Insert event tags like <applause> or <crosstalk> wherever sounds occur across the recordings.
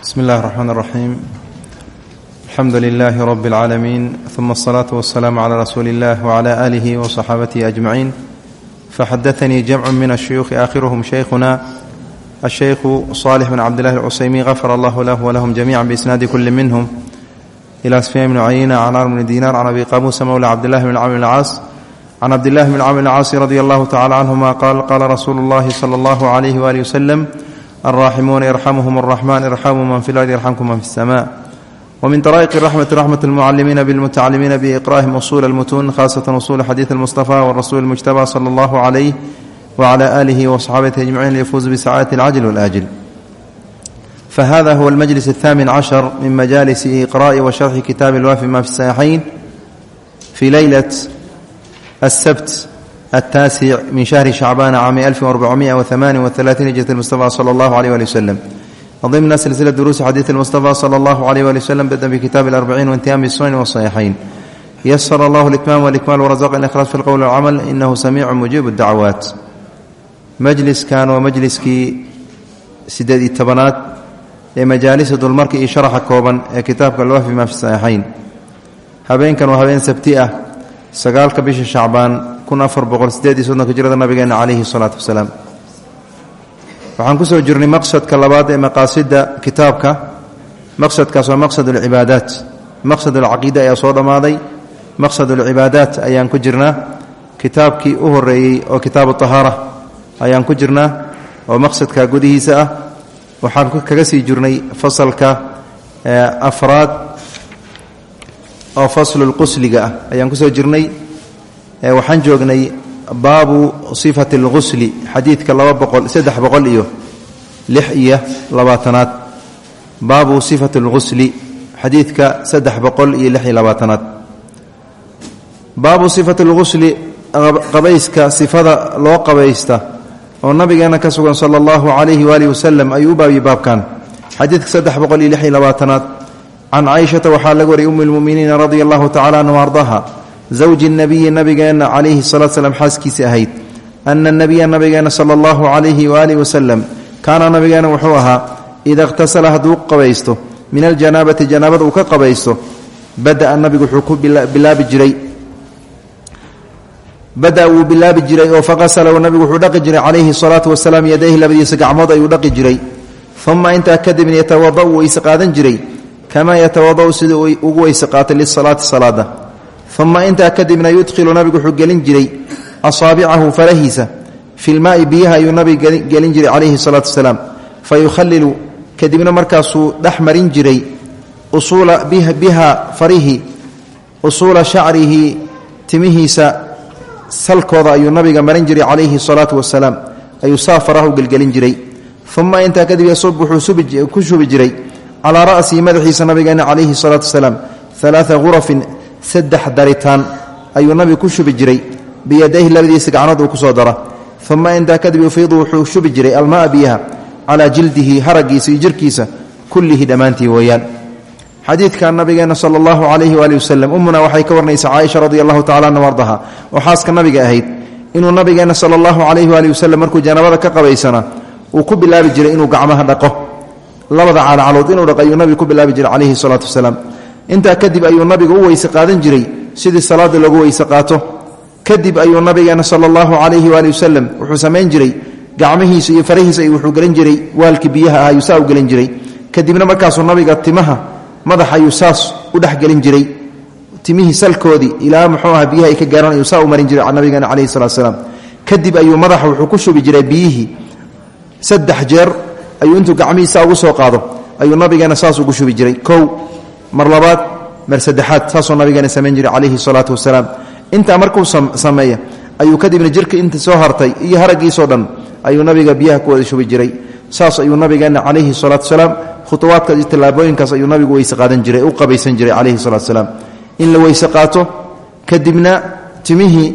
bsmi اllahi الرحmn الرaxيim alxamdu لilh rb العaalamiin ثuma الصlaaة والsلاam عlى rasuuli اllah وعlى آlih وصxaabatihi أجmaعiin faxadaثnii jamc min الshuyuuخi aakhiruhm shaykhuna الshaykhu صالح bn cabdالlahi الcusaymin غafar allah lah wlahm jamiعa bإsnaadi kuli minhm ilى sfyan bn cayina can ar bni dinar can abi qamusa mowla cabdillahi bn cmr bn caas can cabdillahi bn cmr bn caasi radi allahu tacala canhuma qaal qaala rasuulu اllahi slى اllah عlyh walih wslm alraaximuuna yarxamuhum araxman irxamuu man fi lardi yarxamkum man fi اsama wmin daraa'iq raxmati raxmat اlmucalimiina bilmutacalimiina biiqra'ihim usul اlmutuun khasatan usul xadiid اlmustafa wrasuuli اlmujtaba sala اllahu calayh wcla aalihi waصxaabatihi ajmaciin liyafuuzu bisacaadati اlcajl wاlaajil fahada huwa almajlis الthaamin cashar min majalisi iqra'i wa sharxi kitaabi اlwaafi ma fi saxiixayn fi leylat asabt التاسع من شهر شعبان عام 1438 هجرة المصطفى صلى الله عليه وآله وسلم وضمن سلسلة دروس حديث المصطفى صلى الله عليه وآله وسلم بدأ بكتاب الأربعين وانتهاء بالسنن والصحيحين يسر الله الإتمام والإكمال ورزق الإخلاص في القول والعمل إنه سميع مجيب الدعوات مجلس كان ومجلسكii sideed iyo tobanaad ee majaalisa dulmarka iyo sharaxa kooban ee kitaabka alwaafi ma fi saxiixayn habeenkan waa habeen jirada nabigeena calayhi salaatu wasalaam. Waxaan ku soo jirnay maqsadka labaad ee maqaasida kitaabka. Maqsadkaas waa maqsad alcibaadaat maqsad alcaqiida ayaa soo dhammaaday. Maqsad alcibaadaat ayaan ku jirnaa. Kitaabkii u horeeyey oo kitaabu tahaara ayaan ku jirnaa oo maqsadka gudihiisa ah. Waxaan kaga sii jirnay fasalka afraad oo faslulqusliga ah ayaan ku soo jirnay waxaan joognay baabu sifati اlgusli xadiidka laba boqol saddex boqol iyo lix iyo labaatanaad baabu sifati اlgusli xadiidka saddex boqol iyo lix iyo labaatanaad baabu sifati اlgusli qabayska sifada loo qabaysta oo nabigeena ka sugan sala allahu calayhi waalihi wasalam ayuu u baabiyey baabkan xadiidka saddex boqol iyo lix iyo labaatanaad can caaishata waxaa laga wariyay umm lmuminiina radia allahu tacala anhu ardaha zawji nabiyi nabigeenna calayhi salatu slam xaaskiisii ahayd. Ana nabiya nabigeena sala allahu calayhi waaalih wasalam kaana nabigeena wuxuu ahaa ida ikhtasala hadduu qabaysto min aljanaabati janaabada uu ka qabaysto badaa nabigu wuxuu ku bilaabi jiray. Bada wuu bilaabi jiray oo faqasalahu nabigu wuxuu dhaqi jiray calayhi salaatu wasalaam yadayhi labadiisa gacmood ayuu dhaqi jiray. Uma intaa kadibna yatawadau weyse qaadan jiray. Kamaa yatawadau siduu ugu weyse qaatay salaada uma intaa kadibna yudkhilu nabigu wuxuu gelin jiray asaabicahu farahiisa fi lmaai biyaha ayuu nabiga gelin jiray calayhi salaatu wasalaam fa yukhalilu kadibna markaasuu dhex marin jiray biha farihi usuula shacrihi timihiisa salkooda ayuu nabiga marin jiray calayhi salaatu wasalaam ayuu saa faraha u gelgelin jiray uma intaa kadib yasub wuxuu ku shubi jiray calaa ra'sihi madaxiisa nabigeena calayhi salaatu wasalaam alaaa hurafin saddex daritaan ayuu nabigu ku shubi jiray biyadayhi labadiisa gacnood uu ku soo dara uma intaa kadib yufiidu wuxuu shubi jiray almaa biyaha calaa jildihi haragiisa iyo jirkiisa kullihi dhammaantii weeyaan xadiidka nabigeena sala allahu calayhi waali wasalam ummuna waxay ka warnaysaa caaisha radi allahu anha ardaha oo xaaska nabiga ahayd. Inuu nabigeena sala allahu calayhi waali wasalam markuu janaabada ka qabaysana uu ku bilaabi jiray inuu gacmaha dhaqo. Labada caalacalood inuu dhaqo ayuu ku bilaabi jiray calayhi salaatu wasalaam intaa kadib ayuu nabiga u weyse qaadan jiray sidii salaada loogu weyse qaato. Kadib ayuu nabigeena sala allahu calayhi waali wasalam wuxuu samayn jiray gacmihiisa iyo farahiisa wuxuu gelin jiray waalkii biyaha ah ayuu saa u gelin jiray. Kadibna markaasuu nabiga timaha madax ayuu saas u dhexgelin jiray. Timihii salkoodii ilaa muxuu aha biyaha ay ka gaaran ayuu saa u marin jiray nabigeena calayhi salatu salaam. Kadib ayuu madaxa wuxuu ku shubi jiray biyihii. Saddex jeer ayuu intuu gacmihiisa ugu soo qaado ayuu nabigeena saas ugu shubi jiray. Kow mar labaad mar saddexaad saasuu nabigeena samayn jiray calayhi salaatu wasalaam. Intaa markuu sameeya ayuu kadibna jirka inta soo hartay iyo haraggiisoo dhan ayuu nabiga biyaha ku wada shubi jiray. Saas ayuu nabigeena calayhi salaatu wasalaam khutuwaadkaas iyo tallaabooyinkaas ayuu nabigu weyse qaadan jiray u qabaysan jiray calayhi salatu salaam in la weyse qaato kadibna timihii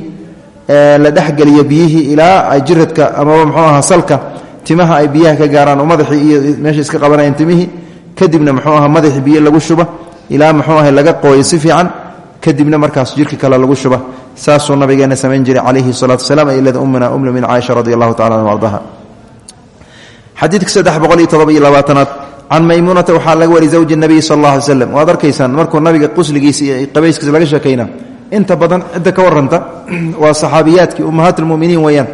la dhexgeliyo biyihii ilaa ay jiradka amaba muxuu aha salka timaha ay biyaha ka gaaraan oo madaxii iyo meesha iska qabanayaan timihii kadibna muxuu aha madaxii biyo lagu shuba ilaa muxuu aha laga qooyo si fiican kadibna markaas jirka kale lagu shuba. Saasuu nabigeena samayn jiray calayhi salaatu wasalaam ay leeda ummuna umna min caaisha radi allahu tacala anhu ardaha. Xadiidka saddex boqol iyo todoba iyo labaatanaad can maymuunata waxaa laga wari zawji nabiy sal alla alay slam waad markuu nabiga qusligiisa iyo laga sheekayna inta badan cidda ka warranta <clears throat> waa saxaabiyaadkii ummahaat lmuminiin weeyaan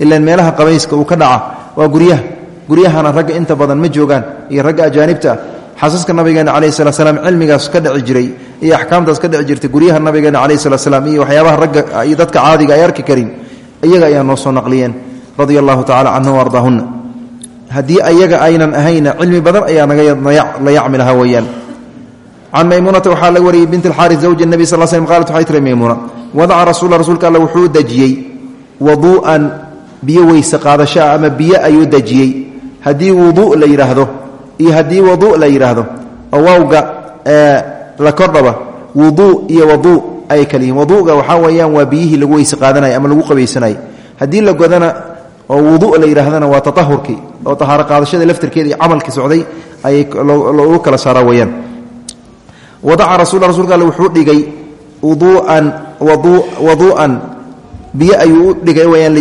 ilaan meelaha qabayska uu ka dhaca waa guryaha. Guryahana ragga inta badan ma joogaan iyo ragga ajaanibta ah xasaska nabigeena calayhi salat slam cilmigaas ka dhici jiray iyo axkaamtaas ka dhici jirtay guryaha nabigeena calayhi salat slam iyo waxyaabaha ragga iyo dadka caadiga ay arki karin iyaga ayaa noo soo naqliyeen radia allahu tacala canhum haddii ayaga aynan ahayna cilmi badan ayaa nagala yacmi lahaa weeyaan. Can maymuunata waxaa laga wariyey bint alxaari zawji nebi sal slm qaalat waxay tiri maymuuna wadaca rasuula rasuulka alla wuxuu dejiyey waduu'an biyo weyse qaadasho ah ama biyo ayuu dejiyey haddii wuduu la yidhaahdo iyo haddii wadu la yidhaahdo oo waawga la kordhaba wuduu iyo waduu ay kala yihiin. Waduuga waxaa weeyaan lagu weyse qaadanaya ama lagu qabaysanayay haddii la godana oo wudu la yidhahdana waa tatahurkii oo tahaaro qaadashada laftirkeeda iyo camalkii socday ayay lagu kala saaraa weyaan wadaca rasul rasulka wuxuu dhigay wuduuan waduu'an biyo ayuu u dhigay weyaan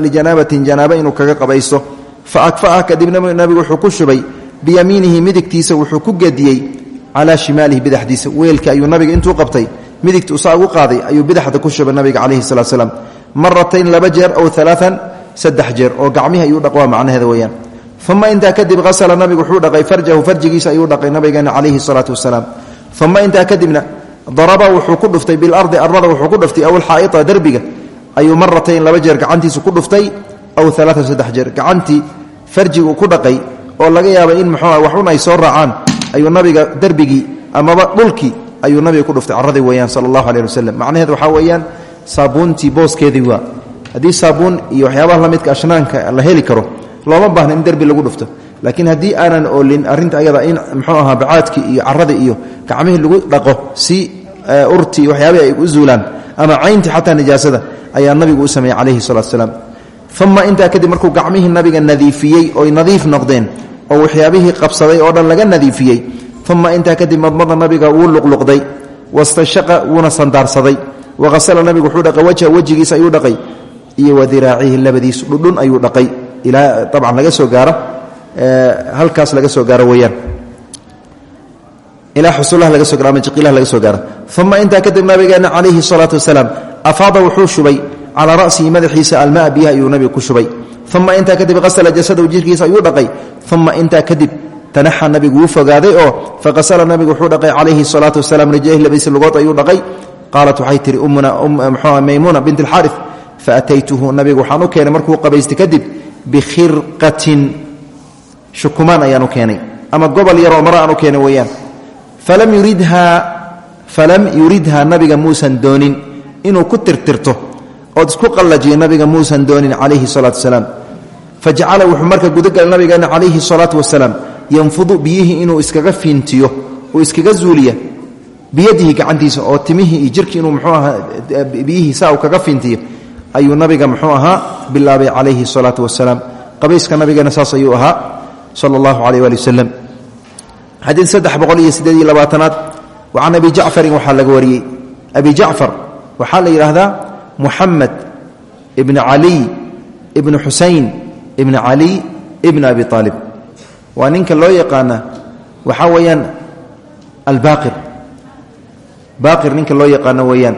lijanaabatin janaaba inuu kaga qabaysto. Fa akfa'a kadibna nabigu wuxuu ku shubay biyamiinihi midigtiisa wuxuu ku gediyey calaa shimaalihi bidaxdiisa weelka ayuu nabiga intuu qabtay midigta usaa ugu qaaday ayuu bidaxda ku shubay nabiga calayhi salatu slam maratayn laba jeer ow alaaan saddex jeer oo gacmihi ayuu dhaqwaa macnaheeda weyaan uma intaa kadib hasala nabigu wuxuu dhaqay farjahu farjigiisa ayuu dhaqay nabigeena calayhi salaatu wasalaam. Uma intaa kadibna daraba wuxuu ku dhuftay bilardi arlada wuxuu ku dhuftay aw alxaa'ita derbiga ayuu maratayn laba jeer gacantiisu ku oo laga yaabay in muxuu waxun ay soo raacaan ayuu nabiga derbigii amaba dhulkii ayuu nabiga ku dhuftay carradii weeyaan sala allahu aleh wasalam macnaheed waxaa weeyaan saabuuntii booskeedii waa. Haddii saabuun iyo waxyaabaha la midka ashnaanka la heli karo looma baahna in derbi lagu dhufto. Laakiin haddii aanan oolin arrinta ayada in muxuu ahaa bacaadkii iyo carradii iyo gacmihii lagu dhaqo si urtii waxyaabihi ay u zuulaan ama cayntii xataa nijaasada ayaa nabigu u sameeyey calayhi salatu salaam uma intaa kadib markuu gacmihii nabiga nadiifiyey oy nadiif noqdeen oo waxyaabihii qabsaday oo dhan laga nadiifiyey uma intaa kadib madmada nabiga wuu luqluqday wastashaqa wuuna sandaarsaday wahasala nabigu wuxuu dhaqay wajha wejigiisa ayuu dhaqay iyo wadiraacihi labadiis dhudhun ayuu dhaqay. Ilaa abcan laga soo gaaro halkaas laga soo gaaro weyaan ilaa xusullaha laga so gaaro ama jiqilaha laga soo gaaro. Uma intaa kadib nabigeena calayhi salaatu wasalaam afaada wuxuu shubay calaa ra'sihi madaxiisa almaa biyaha ayuu nabiga ku shubay. Uma intaa kadib qasala jasadahu jirkiisa ayuu dhaqay. Uma intaa kadib tanaxa nabigu wuu fogaaday oo faqasala nabigu wuxuu dhaqay calayhi salaatu wasalaam rijlayhi labadiisa lugood ayuu dhaqay. Qaalat waxay tihi ummuna mxua maymuuna bint alxaari faataytuhu nabigu waxaan u keenay markuu qabaystay kadib bikhirqatin shukumaan ayaan u keenay ama gobol yaroo mara aan u keenay weeyaan. Falam yuridhaa nabiga muusan doonin inuu ku tirtirto ood isku qallajiyo nabiga muusan doonin calayhi salaatu wasalaam. Fajacala wuxuu marka gudagalay nabigeena calayhi salaatu wasalaam yanfudu biyihii inuu iskaga fiintiyo uu iskaga zuuliya biyadihi gacantiisa oo timihii iyo jirkii inuu mxuu ahaa biyihii saa uu kaga nabiga muxuu ahaa bilaabay calayhi salaatu wasalaam. Qabayska nabigeena saas ayuu ahaa sala allahu calayh waali wasalam xadiid saddex boqol wa can abi jacfarin waxaa laga abi jacfar waxaa la yidhaahdaa muxamed ibni caliy ibni xusayn ibni caliy ibni abi aalib waa ninka loo yaqaana waxaa weeyaan albaaqir baaqir ninka loo yaqaano weeyaan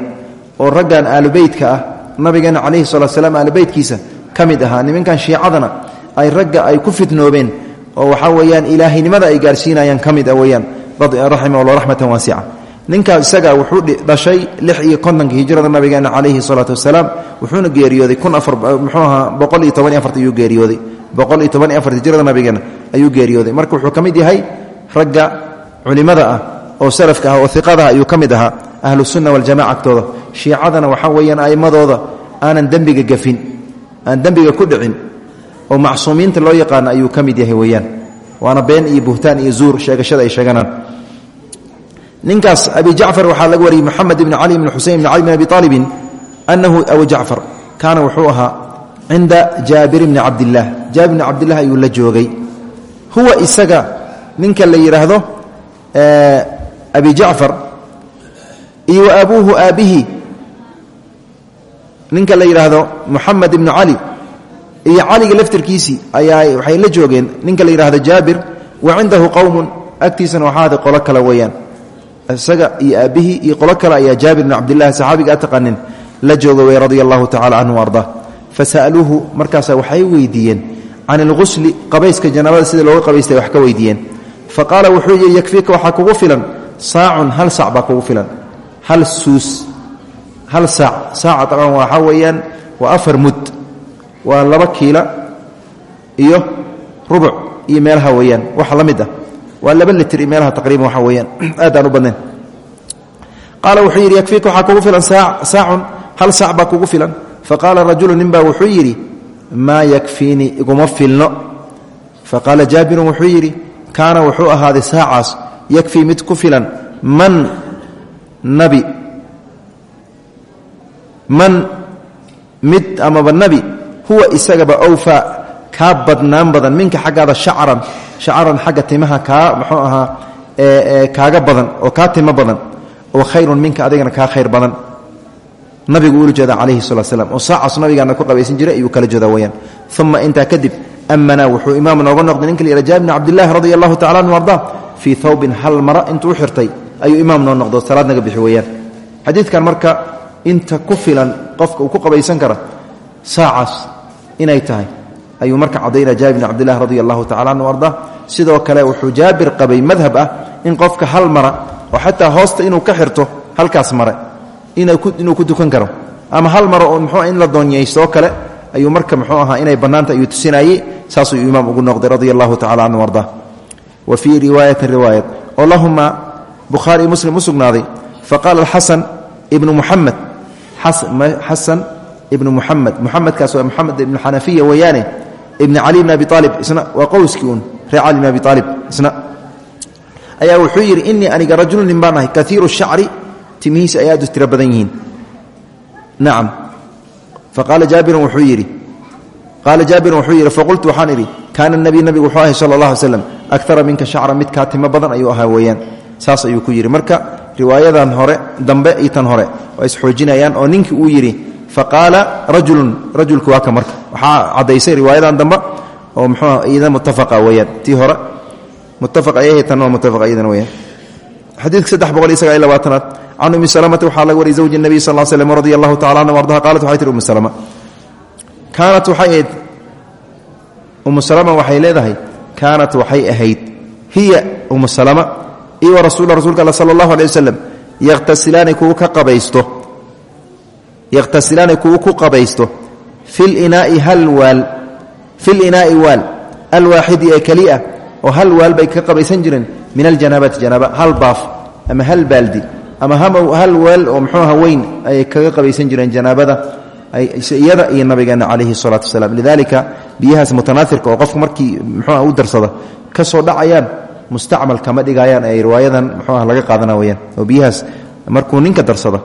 oo raggan aalubeytka ah nabigeena calayhi salatu slam aalubeytkiisa ka mid ahaa nimankan shiicadana ay ragga ay ku fitnoobeen oo waxaa weeyaan ilaahaynimada ay gaarsiinayaan ka mid ah weeyaan. Raximah waasica ninkaas isaga wuxuu dhashay lix iyo kontonka hijrada nabigeena calayhi salaatu wasalaam wuxuuna geeriyooday kun afar muxuu ahaa boqol ayuu geeriyooday. Boqol iyo toban iyo ayuu geeriyooday. Marka wuxuu ka mid yahay ragga culimada ah oo salafka ah oo iqadaha ayuu ka mid ahaa ahlusunna waljamaca agtooda. Shiicadana waxaa weeyaan a'immadooda aanan dembiga gafin aan dembiga ku dhicin oo macsuumiinta loo yaqaano ayuu ka mid yahay weeyaan. Waana been iyo buhtaan iyo zuur sheegashada ay sheeganaan ninkaas abi jacfar waxaa laga wariyey moxamed ibni cali bni xusein bni cali bn abi aalibin anahu abu jacfar kaana wuxuu ahaa cinda jaabir bni cabdillaah jaabir bni cabdilah ayuu la joogay. Huwa isaga ninka la yidhaahdo abi jacfar iyo wa abuuhu aabbihi ninka la yidhaahdo moxamed ibnu cali iyo caliga laftirkiisii ayaa waxay la joogeen. Ninka la yidhahdo jaabir wa cindahu qowmun agtiisana waxaa qolo kale weeyaan isaga iyo aabbihii iyo qolo kale ayaa jaabir bn cabdillahi saxaabiga a taqanin la jooga wey radia allahu tacala canhu arda. Fasa'aluuhu markaasa waxay weydiiyeen can ilqusli qabayska janaabada sida looga qabaystay wax ka weydiiyeen. Fa qaala wuxuu yidhi yakfiika waxaa kugu filan. Saacun hal sac baa kugu filan. Hal suus hal saac. Saaca taban waxaa weeyaan waa afar mud waa laba kiila iyo rubuc iyo meelaha weeyaan. Wax la mid ah waa laba litr iyo meelaha taqriiban waxa weeyaan. <clears throat> Aad aan u badnayn. Qaala wuxuu yidhi yakfiika waxaa kugu filan saacun hal saac baa kugu filan. Faqaala rajulu ninbaa wuxuu yidhi maa yakfiinii iguma filno. Faqaala jaabirun wuxuu yidhi kaana wuxuu ahaaday saacaas yakfii mid ku filan man nabi. Mid amaba nabi huwa isagaba awfaa kaa badnaan badan. Minka xaggaada shacaran shacaran xagga timaha kaa muxuu ahaa kaaga badan oo kaa timo badan oo khayrun minka adigana kaa khayr badan. Nabigu ula jeeda calayhi salaa slam oo saacaas nabigaana ku qabaysan jiray ayuu kala jeeda weyaan uma intaa kadib amanaa wuxuu imaam nooga noqday ninka la jaabir bn cabdillahi radi allahu tacala anhu arda fii thawbin hal mara intuu xirtay ayuu imaam noo noqdo salaad naga bixi weyaan xadiidkan marka inta ku filan qofka uu ku qabaysan kara saacaas inay tahay ayuu marka cadaynaya jaabir bn cabdillahi radi allahu anhu arda sidoo kale wuxuu jaabir qabay madhab ah in qofka hal mara oo xataa hoosta inuu ka xirto halkaas mare inuu ku dukan karo. Ama hal maro oo mxuu in la doonyaystoo kale ayuu marka muxuu ahaa inay bannaanta ayuu tusinayey saasuu imaam ugu noqday radia allahu tacala canhu wa fii riwaayatin riwaayat oo lahumaa muslim u sugnaaday faqaala alxasan ibnu muxamed xasan ibnu muxamed muxamedkaas waa muxamed ibnu xanafiya weeyaane ibni cali bn abi aalib isna waa qowskii uun reer cali bn abi aalib isna. Ayaa wuxuu yidhi inii aniga rajulu nin baan ahay kaiiru shacri timihiisa ay aad u tiro badan yihiin. Nacam faqaala jaabirun wuxuu yidhi qaala jaabirun wuxuu yidhi faqultu waxaan idhi nabiy nabigu wuxuu ahay sala allah minka shacra mid kaa timo badan ayuu ahaa weeyaan. Saas ayuu ku yidhi. Marka riwaayadan hore dambe iyo tan hore waa isxoojinayaan oo ninkii uu yidhi faqaala rajulun rajulku waa ka marka. Waxaa caddaysay riwaayadan dambe oo muxuu iyada muttafaqa weeyaan. Tii hore muttafaq ayay tan waa muttafaq iyadan weeyaan? Xadiidka saddex boqol iyo sagaal iyo labaatanaad. Can umi salamata waxaa laga wariyay zawji nebiy sal l slm radi allahu tacala anhu ardaha. Qaalat waxay tihi umu salama. Kaanat waxay ahayd. Umu salama waxay leedahay kaanat waxay ahayd. Hiya umu salama iyo wa rasuula rasulka all sala allahu alay wasalam yakhtasilaani kuwu ka qabaysto yakhtasilaani kuwu ku qabaysto filinaai hal waal filinaai waal alwaaxidi ee keliya oo hal waal bay ka qabaysan jireen min aljanaabati janaaba hal baaf ama hal baaldi ama hal weel oo mxuuaha weyn ayay kaga qabaysan jireen janaabada iyada iyo nabigeena calayhi salaatu wasalaam. Lidalika biyahaas mutanaairka oo qofku markii mxuuah u darsada ka soo dhacayaan mustacmal kama dhigayaan ay riwaayadan mxuuah laga qaadana weyaan oo biyahaas markuu ninka darsada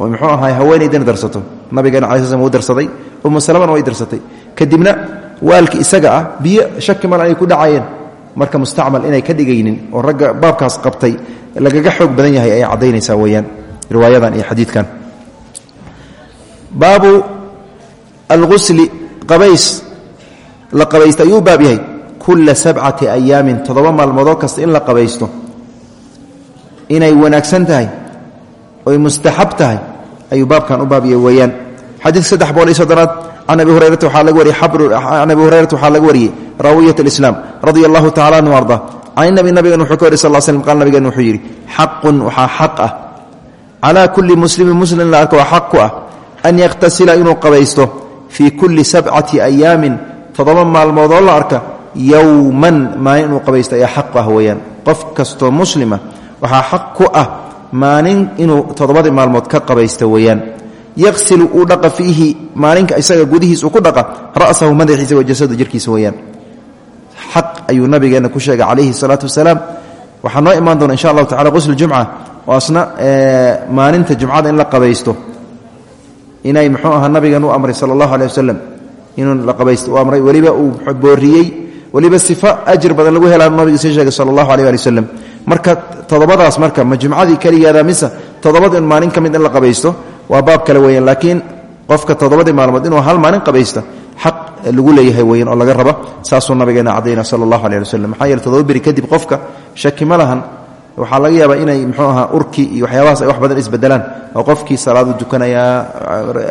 oo mxuu ahaa haweenaydana darsato. Nabigeena cala sl u darsaday umu salamana way darsatay. Kadibna waalki isaga ah biyo shaki mal ay ku dhacayeen. Marka mustacmal inay ka dhigaynin oo ragga baabkaas qabtay lagaga xoog badan yahay ayay caddaynaysaa weyaan riwaayadan iyo xadiidkan. Baabu algusli qabays. La qabaysta ayuu baab yahay. Kulla sabcati ayaamin toddoba maalmoodoo kasta in la qabaysto oy mustaxab tahay ayuu baabkan u baab yahay weeyaan. Xadiidka saddex boqol iyo soddonaad hurayrata waxaa laga wariyey can abi hurayrata waxaa laga wariyey raawiyat alislaam radia allahu anhu arda. Can nabi nabigan wuxuu ka wari sal slm qaal nabigen wuxuu yidhi xaqun waxaa ah. Kulli muslimin muslim la arko waa ah an yakhtasila inuu qabaysto fii kulli sabcati ayaamin toddoba maalmoodoo la arka yowman maalin inuu qabaysto ayaa xaq ah weeyaan. Qof muslima waxaa xaq maalin inuu toddobadii maalmood ka qabaysto weeyaan. Yaqsilu uu dhaqa fiihi maalinka isaga gudihiis uu ku dhaqa ra'sahu madaxiisa wa jasadu jirkiisa weeyaan. Xaq ayuu nabigeenna ku sheegay calayhi salaatu wasalaam. Waxaa noo imaan doona insha allahu tacala qusl jumca oo asna maalinta jumcada in la qabaysto. Inay muxuu ahaa nabigan u amray sala wasalam inuu la qabaysto u amray uu booriyey weliba sifo ajir badan lagu helaa nabiga sheegay sala allahu wasalam marka todobadaas marka ma jumcadii keligeeda mise toddobada in maalin ka mid in la qabaysto waa baab kale weeyaan laakiin qofka toddobadii maalmood inuu hal maalin qabaysta xaq lagu leeyahay weyan oo laga raba saasuu nabigeena cadayna sala allahu aleh ali waslem maxaa yeele todoba beri kadib qofka shaki ma lahan waxaa laga yaabaa inay mxuu ahaa urki iyo waxyaabahaas ay wax badan isbedelaan oo qofkii salaadu tukanayaa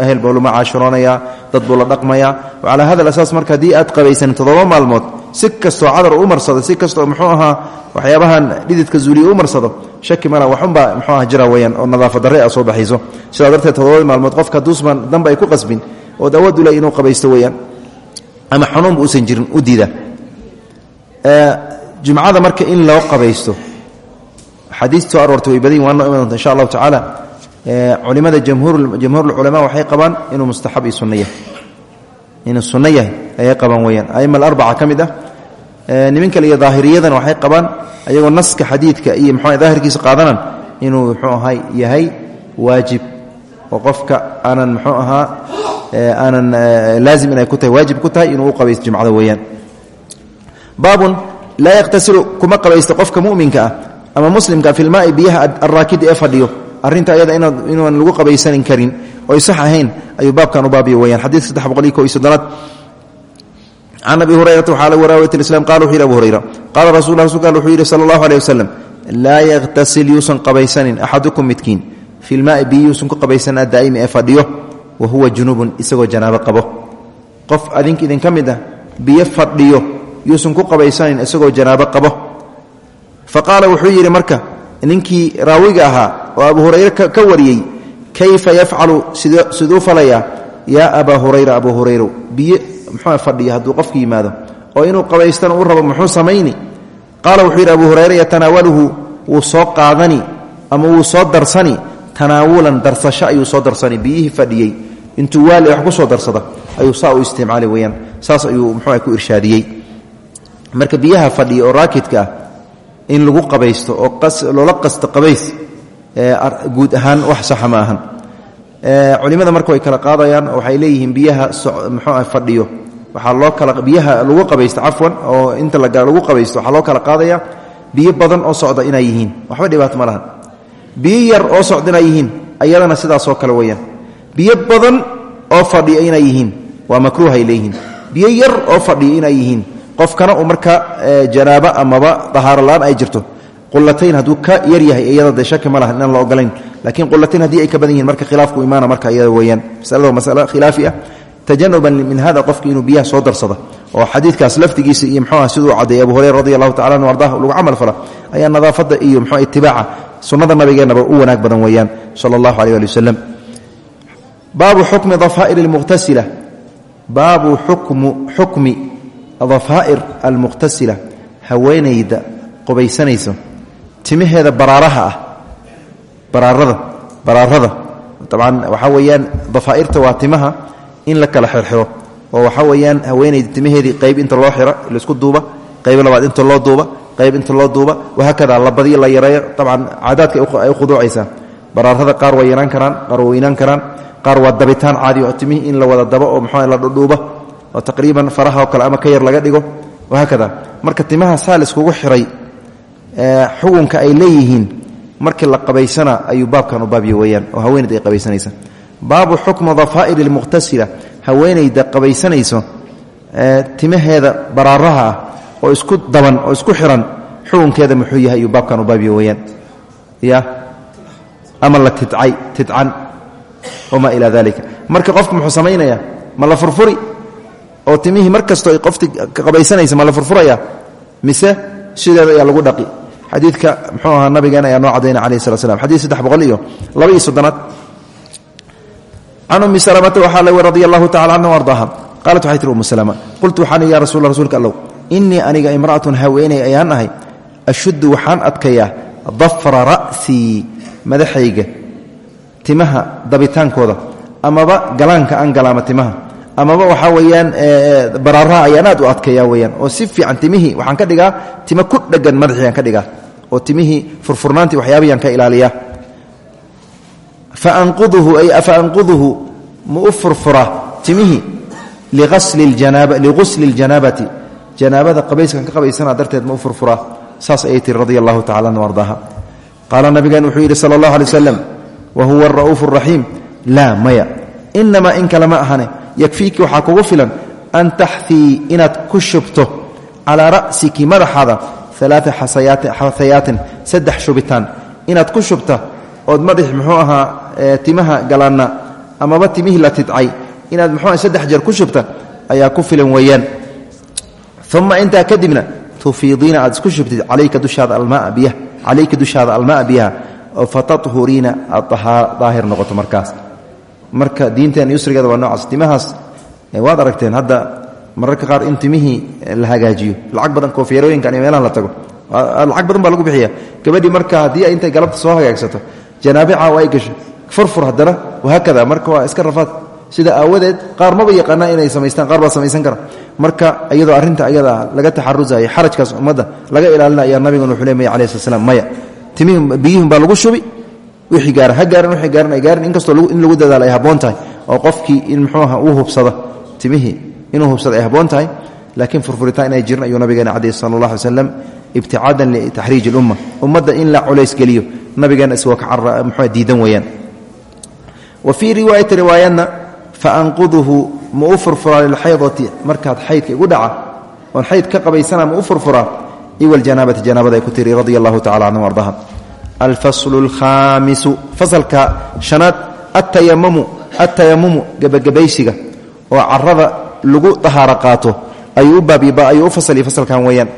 ahel buu lama caashiroonayaa dad buu la dhaqmayaa calaa hada asaas marka haddii aad qabaysanin toddoba maalmood si kastoo cadar u marsado si kastoo mxuu ahaa waxyaabahan dhididka zuuliya u marsado shaki mala waxunbaa mxuu aha jira weyaan oo nadaafa darre a soo baxayso. Sidaa darteed toddoba maalmood qofka haduusman danba ay ku qasbin ood awood u inuu qabaysto weyaan ama xanuunba uusan jirin u diida. Jumcada marka in loo qabaysto xadiis soo aroortay way doonta insha allahu tacaala. Culimada jamhuurulculamaa waxay qabaan inuu mustaxab iyo sunno yahay. Inuu sunno yahay ayay qabaan weyaan aima alarbaca ka mid ah nimin kale iyo ayagoo naska xadiidka iyo mxu daahirkiisa qaadanan inuu muxuu ahaa yahay waajib. Oo qofka aanan muxuu ahaa aanan inay ku waajib ku tahay inuu u qabaysto jumcada weeyaan. Baabun kuma qabaysto qofka mu'minka ah ama muslimka fi lmaai biyaha araakidi ee fadhiyo arinta ayada inuan lagu qabaysanin karin oy sax ahayn ayuu baabkan u baabiya weyaan xadiidka saddex boqol iyo ko iyo soddonaad. Abi hurayrata waxaa laga waraawayt islam qala wuxu abu hurayra qaala rasul rasulka al wuxuu yidhi sala allahu aleyh wasalam laa yakhtasil yuusan qabaysanin axadukum midkiin. Fi lmaai biyo yuusan ku qabaysanin addaa'imi ee wa huwa junubun isagoo janaabo qabo. Qof adink idinka mid ah biyo fadhiyo yuusan ku qabo faqaala wuxuu yidhi marka ninkii raawiga ahaa oo abu hurayre ka wariyey kayfa yafcalu? Siduu falayaa yaa abaa hurayra abuu hurayrow biyo muxuu fadhiya hadduu qofku yimaado oo inuu qabaystana u rabo muxuu samayni? Qaala wuxuu yidhi abuu hurayre yatanaawaluhu wuu soo qaadani ama wuu soo darsani? Tanaawulan darsasho ayuu soo darsani biyihii fadhiyey. Intuu waali wax ku soo darsada ayuu saa u isticmaali weyaan saas ayuu muxuu ku in lagu qabaysto oo loola qasto qabays guud ahaan wax saxa ma ahan. Culimada marka way kala qaadayaan waxay leeyihiin biyaha mxuu fadhiyo. Waxaa loo kala biyaha lagu qabaysto cafwan oo inta lagu qabaysto waxaa loo kala qaadaya biyo badan oo socda inay yihiin. Waxba dhibaato ma lahan. Biyo yar oo socda inay yihiin ayadana sidaasoo kale weyaan biyo badan oo fadhiya inay yihiin waa makruuh ay leeyihiin. Biyo yar oo fadhiya inay yihiin qofkana uu marka janaabo amaba dahaaro la'aan ay jirto qulatayn hadduu ka yar yahay iyada dee shaki laha inaan la ogolayn laakiin qulatayn haddii ay ka badan yihiin marka khilaafku imaana marka iyada weeyaan. Masalada waa masale khilaafi ah. Min hada qofki inuu biyaha soo darsada oo xadiidkaas laftigiisa iyo mxuu ah siduu caddeeyay abu hurayra radi allahu tacala anu lagu camal fala ayaa nadaafadda iyo mxuu itibaaca sunnada nabigeennaba u wanaag badan weeyaan sala allahu aleyh ali wasalam baabu xukmi dafaa'ir almuqhtasila baabu xukmi dafaa'ir almuqhtasila haweenayda qobaysanayso timaheeda baraaraha ah. Baraarada baraarada. Dabcan waxaa weeyaan dafaa'irta waa timaha in la kala xirxiro. Oo waxaa weeyaan haweenayda timaheedii qayb inta loo xiro la isku duuba. Qayb labaad inta loo duuba qayb inta loo duuba. Wahaakada la badiyo la yareeyo. Dabcan caadaadka ay u khuduucaysaa. Baraarada qaar waa yaraan karaan qaar waa weynaan karaan. Qaar waa dabitaan caadi oo timihii in la wada dabo oo muxuu la dhudhuuba oo taqriiban faraha oo kale ama ka yar laga dhigo wahaakada marka timaha saa laiskugu xiray xukunka ay leeyihiin markii la qabaysana ayuu baabkan u baabya weyaan oo haweenayd ay qabaysanaysa. Baabu xukmi dafaa'ir almuqhtasila haweenayda qabaysanayso timaheeda baraaraha ah oo isku daban oo isku xiran xukunkeeda muxuu yahay ayuu baabkan u baabya weyaan ya? Ama la tidcay tidcan wamaa ilaa dalika marka qofka muxuu samaynaya ma la furfuri oo timihii mar kastoo ay qofti qabaysanaysa ma la furfuraya mise sideeda ayaa lagu dhaqi. Xadiidka mxuu ahaa nabigeena ayaa noo cadayna alayh slat slam boqol iyo laba iyo soddonaad. Can la radi allahu tacala canha ardaaha qaalat waxay qultu waxaan ya rasul rasuulka allow innii aniga imra'atun haweeney ayaan ahay ashuddu waxaan adkayaa dafra ra'sii madaxayga timaha dabitaankooda amaba galaanka aan galaama timaha amaba waxaa weeyaan baraaraha ayaan aad u adkeeya weyaan oo si fiican timihii waxaan ka dhigaa timo ku dhegan madaxiiaan ka dhigaa oo timihii furfurnaantii waxyaabihiyaan ka ilaaliyaa faanquduhu ay afaanquduhu ma u furfuraa timihii ligusli اljanaabati janaabada qabayskan ka qabaysana darteed ma u furfuraa saas ayay tiri radi allahu tacala an ardaaha qaala nabigeen wuxuu yidhi sala اllah alay waslam wa huwa ara'uufu اraxiim laa maya inamaa in kale ma ahane yakfiiki waxaa kugu filan an taxfii inaad ku shubto calaa ra'siki madaxaada alaaa xasayaatin saddex shubitaan. Inaad ku shubta ood madax muxuu ahaa timaha galaanna amaba timihii la tidcay. Inaad muxuu aha saddex jeer ku shubta ayaa ku filan weeyaan. Uma intaa kadibna tufiidiina aad isku shubtid calayka dushaada almaa biyaha oo fatahuriina aad daahir noqoto markaas marka diinteen yusrigeeda waa noocaas. Timahaas waad aragteen hadda mararka qaar in la hagaajiyo. Lacag badan koofiyarooyinkan iyo meelaha la tago. Lacag badan baa lagu bixiya. Gabadhii marka haddii intay galabta soo hagaagsato janaabica ay gasho. Furfur haddana wahaakada marka waa iska rafaad. Sida aawadeed qaar maba yaqaanaa inay samaystaan qaar baa samaysan kara. Marka iyadoo arrinta ayada laga taxarusaya xarajkaas ummadda laga ilaalina ayaa nabigan wuxuu slam maya. Timihii biyihim baa lagu shubi wixii gaaran ha gaaran wixii gaaran gaaran inkastoo in lagu dadaalo ay habboon tahay oo qofkii in muxuu aha uu hubsado timihii inuu hubsado ay habboon tahay laakiin furfuritaan inay jirin ayuu nabigeena cadayh sala allah alay slam ibticaadan litaxriij ilumma ummadda in la culaysgeliyo nabigeena isagoo ka muxuu diidan weeyaan. Wa fii riwaayati riwaayadna faanquduhu ma u furfuraa lilxaydati markaad xaydka dhaca oon xayd qabaysana ma u furfuraa iwaljanaabati ay ku tiri radia allahu tacala canhu alfaslu alkhaamisu fasalka shanaad atayamumu atayamumu gebagabaysiga oo carada lagu dahaaro qaato ayuu u baab ayuu u fasal iyo fasalkan weeyaan.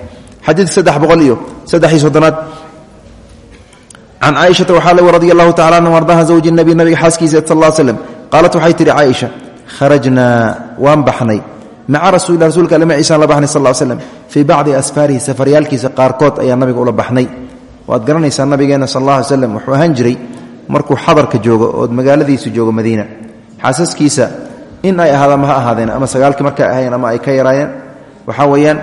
Xadiidka saddex boqol iyo saddex iyo soddonaad. Can caaishata waxaa le radi allahu tacala anhu ardaha zawji nabi nabiga xaaskiisa sal l slem qaalat waxay tihi caaisha kharajnaa waan baxnay. Maca rasuulilah rasuulka alle maciisaan la baxnay sal l slem fii bacdi asfaarihi safaryaalkiisa qaarkood ayaa nabiga ula baxnay waad garanaysaa nabigeena sal alla alay wuxuu ahaan jiray markuu xadarka joogo ood magaaladiisu joogo madiina. Xaasaskiisa in ay ahaadaan ma ha ahaadeen ama sagaalkii markay ahayen ama ay ka yaraayeen. Waxaa weeyaan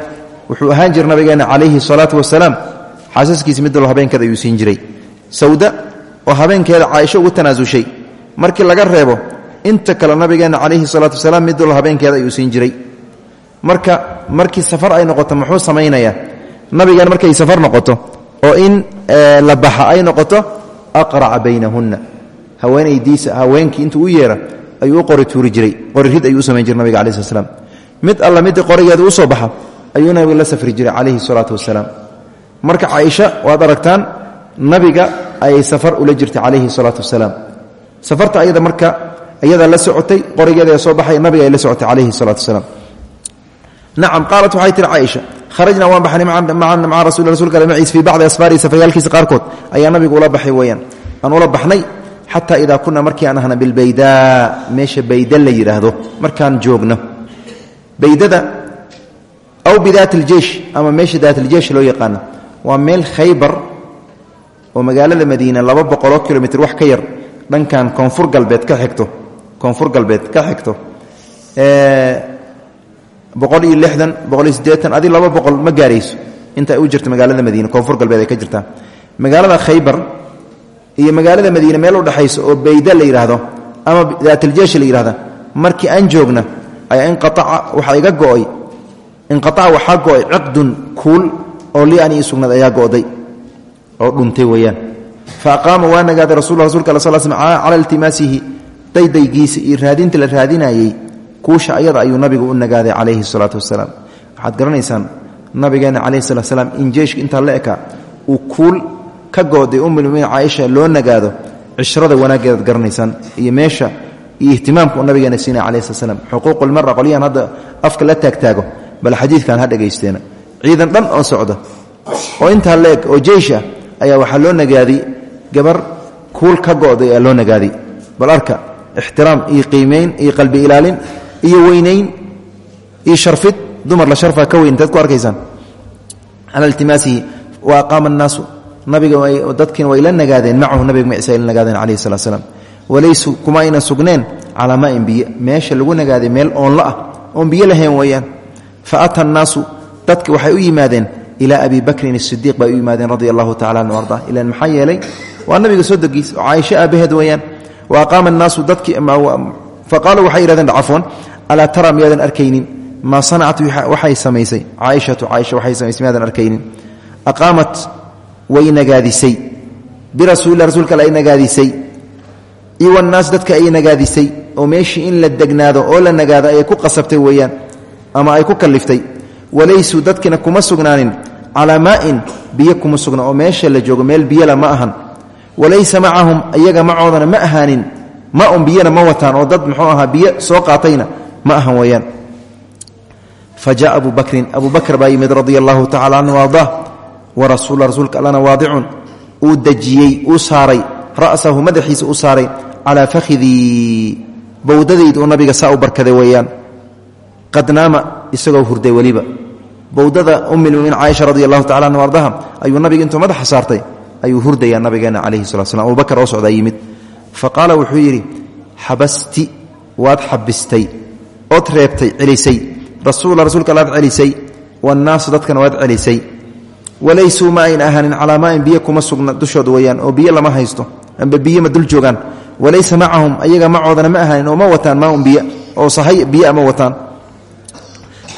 wuxuu ahaan jiray nabigeena calayhi salaatu wasalaam. Xaasaskiisa mid habeenkeeda ayuu siin jiray. Sawda oo habeenkeeda caaisho ugu tanaasushay markii laga reebo inta kale nabigeenna calayhi salaatu wasalaam mid habeenkeeda ayuu siin jiray. Marka markii safar ay noqoto muxuu samaynayaa? Nabigeena markay safar noqoto oo in la baxa ay noqoto aqraca baynahunna. Haweenaydiisa haweenkii intuu u yeera ayuu u qori tuuri jiray. Qori rid ayuu u jiray nabiga alai slam mid alla midii qorigeeda u soo baxa ayuu nabiga la safri jiray calayhi salaatu wasalaam marka caaisha waad aragtaan nabiga ayay safar ula jirtay calayhi salaatu wasalaam safarta ayada marka iyadaa la socotay qorigeeda soo baxay nabiga ay la socotay calayhi salaatu wasalaam nacam qaalat waxay tihi kharajnaa waan baxnay maca rasul rasulka maciis fii bacdi asfaarihi safaryaalkiisa qaarkood. Ayaa nabigu ula baxay weeyaan. Aan ula baxnay xataa idaa kunaa markii aan ahna bilbaydaa meesha bayda la yidhaahdo markaan joogno. Baydada aw bidaat aljeish ama meesha daatljeish loo yaqaano. Waa meel khaybar oo magaalada madiina laba boqoloo kilomitr wax ka yar. Dhankan koonfur galbeed ka xigto. Koonfur galbeed ka xigto boqol iyo lixdan boqol iyo siddeetan adi laba boqol ma gaarayso. Inta ay u jirta magaalada madiina koonfur galbeed ay ka jirtaa. Magaalada khaybar iyo magaalada madiine meel udhexaysa oo bayda la yidhaahdo ama daatuljeesh la yidhahda markii aan joogna ayaa inqaaca waxaa iga go'ay inqaaca waxaa go'ay ciqdun kuul oo lii an ii sugnaad ayaa go'day oo dhuntay weeyaan. Fa waa nagaaday rasul rasulka al sl sl cala iltimaasihi daydaygiisa iyo raadinta la raadinayey kuusha ayada ayuu nabigu u nagaaday calayhi salaatu wasalaam. Waxaad garanaysaan nabigeena calayhi salat slam in jeeshka intaa la eka uu kuul ka gooday ummulmuminiin caaisha loo nagaado cishrada wanaaggeedaad garanaysaan iyo meesha iyo ihtimaamka uu nabigeena siinaya calayhi slat slam xuquuqulmara qolyahan hadda afka la taagtaago bal xadiidkan ha dhegaysteena ciidan dhan oo socda oo intaa leeg oo jeysh ah ayaa waxaa loo nagaaday gabar kuul ka go'day ayaa loo nagaaday bal arka ixtiraam iyo qiimayn iyo qalbi ilaalin iyo weynayn iyo sharfid dumar la sharfa ka weyn intaad ku arkaysaan. Cala iltimaasihi wa aqaama annaasu. Nabiga dadkiina way la nagaadeen macahu nabiga maciisa la nagaadeen calayhi salat slam walaysu kuma aynan sugneen calaa maain biyo. Meesha lagu nagaaday meel oonla ah oon biyo lahayn weeyaan. Fa ata annaasu dadki waxay u yimaadeen ilaa abi bakrin asidiiq bay u yimaadeen radia allahu anhu arda. Ilan maxaa yeelay? Waa nabiga sodogiis oo caaisho aabaheed weeyaan. Wa aqaama annaasu dadkii faqaaluu waxay yidhahdeen cafwan alaa tara miyaadan arkaynin maa sanacat waxay samaysay caaishatu caaisha waxay samaysay miyaadan arkaynin aqaamat way nagaadisay birasuulilah rasuulka alle ay nagaadisay iyo wannaas dadka ay nagaadisay oo meeshii in la degnaado oo la nagaado ayay ku qasabtay weeyaan ama ay ku kaliftay walaysuu dadkina kuma sugnaanin calaa maa'in biyo kuma sugna oo meesha la joogo meel biyala ma ahan walaysa macahum iyaga macoodana ma ahaanin maun biyana ma wataan oo dad muxuu ahaa biyo soo qaatayna? Ma ahan weeyaan fa jaa abu bakrin abu bakr baa yimid radia allahu tacala canhu ardaa wa rasuul rasuulka allana waadicun. Uu dejiyey uu saaray ra'sahu madaxiisa u saaray calaa fakhidii. Bowdadayd uu nabiga saa u barkaday weeyaan qad naama isagoo hurday weliba. Bowdada ummilmuminiin caaisha radi allahu tacala anhu ardaha ayuu nabiga intuu madaxa saartay ayuu hurdayaa nabigeena calayhi yimid fa qaala wuxuu yidhi xabasti waad xabistay ood reebtay celisay. Rasuula rasuulka allaad celisay. Wannaasu dadkana waad celisay. Walaysuu ma ayn ahaanin calaa maain biyo kuma sugna dushooda weeyaan oo biyo lama haysto amba biyo ma dul joogaan. Walaysa macahum ayaga macoodana ma ahaanin oo ma wataan maaun biyo oo sahay biyo ama wataan.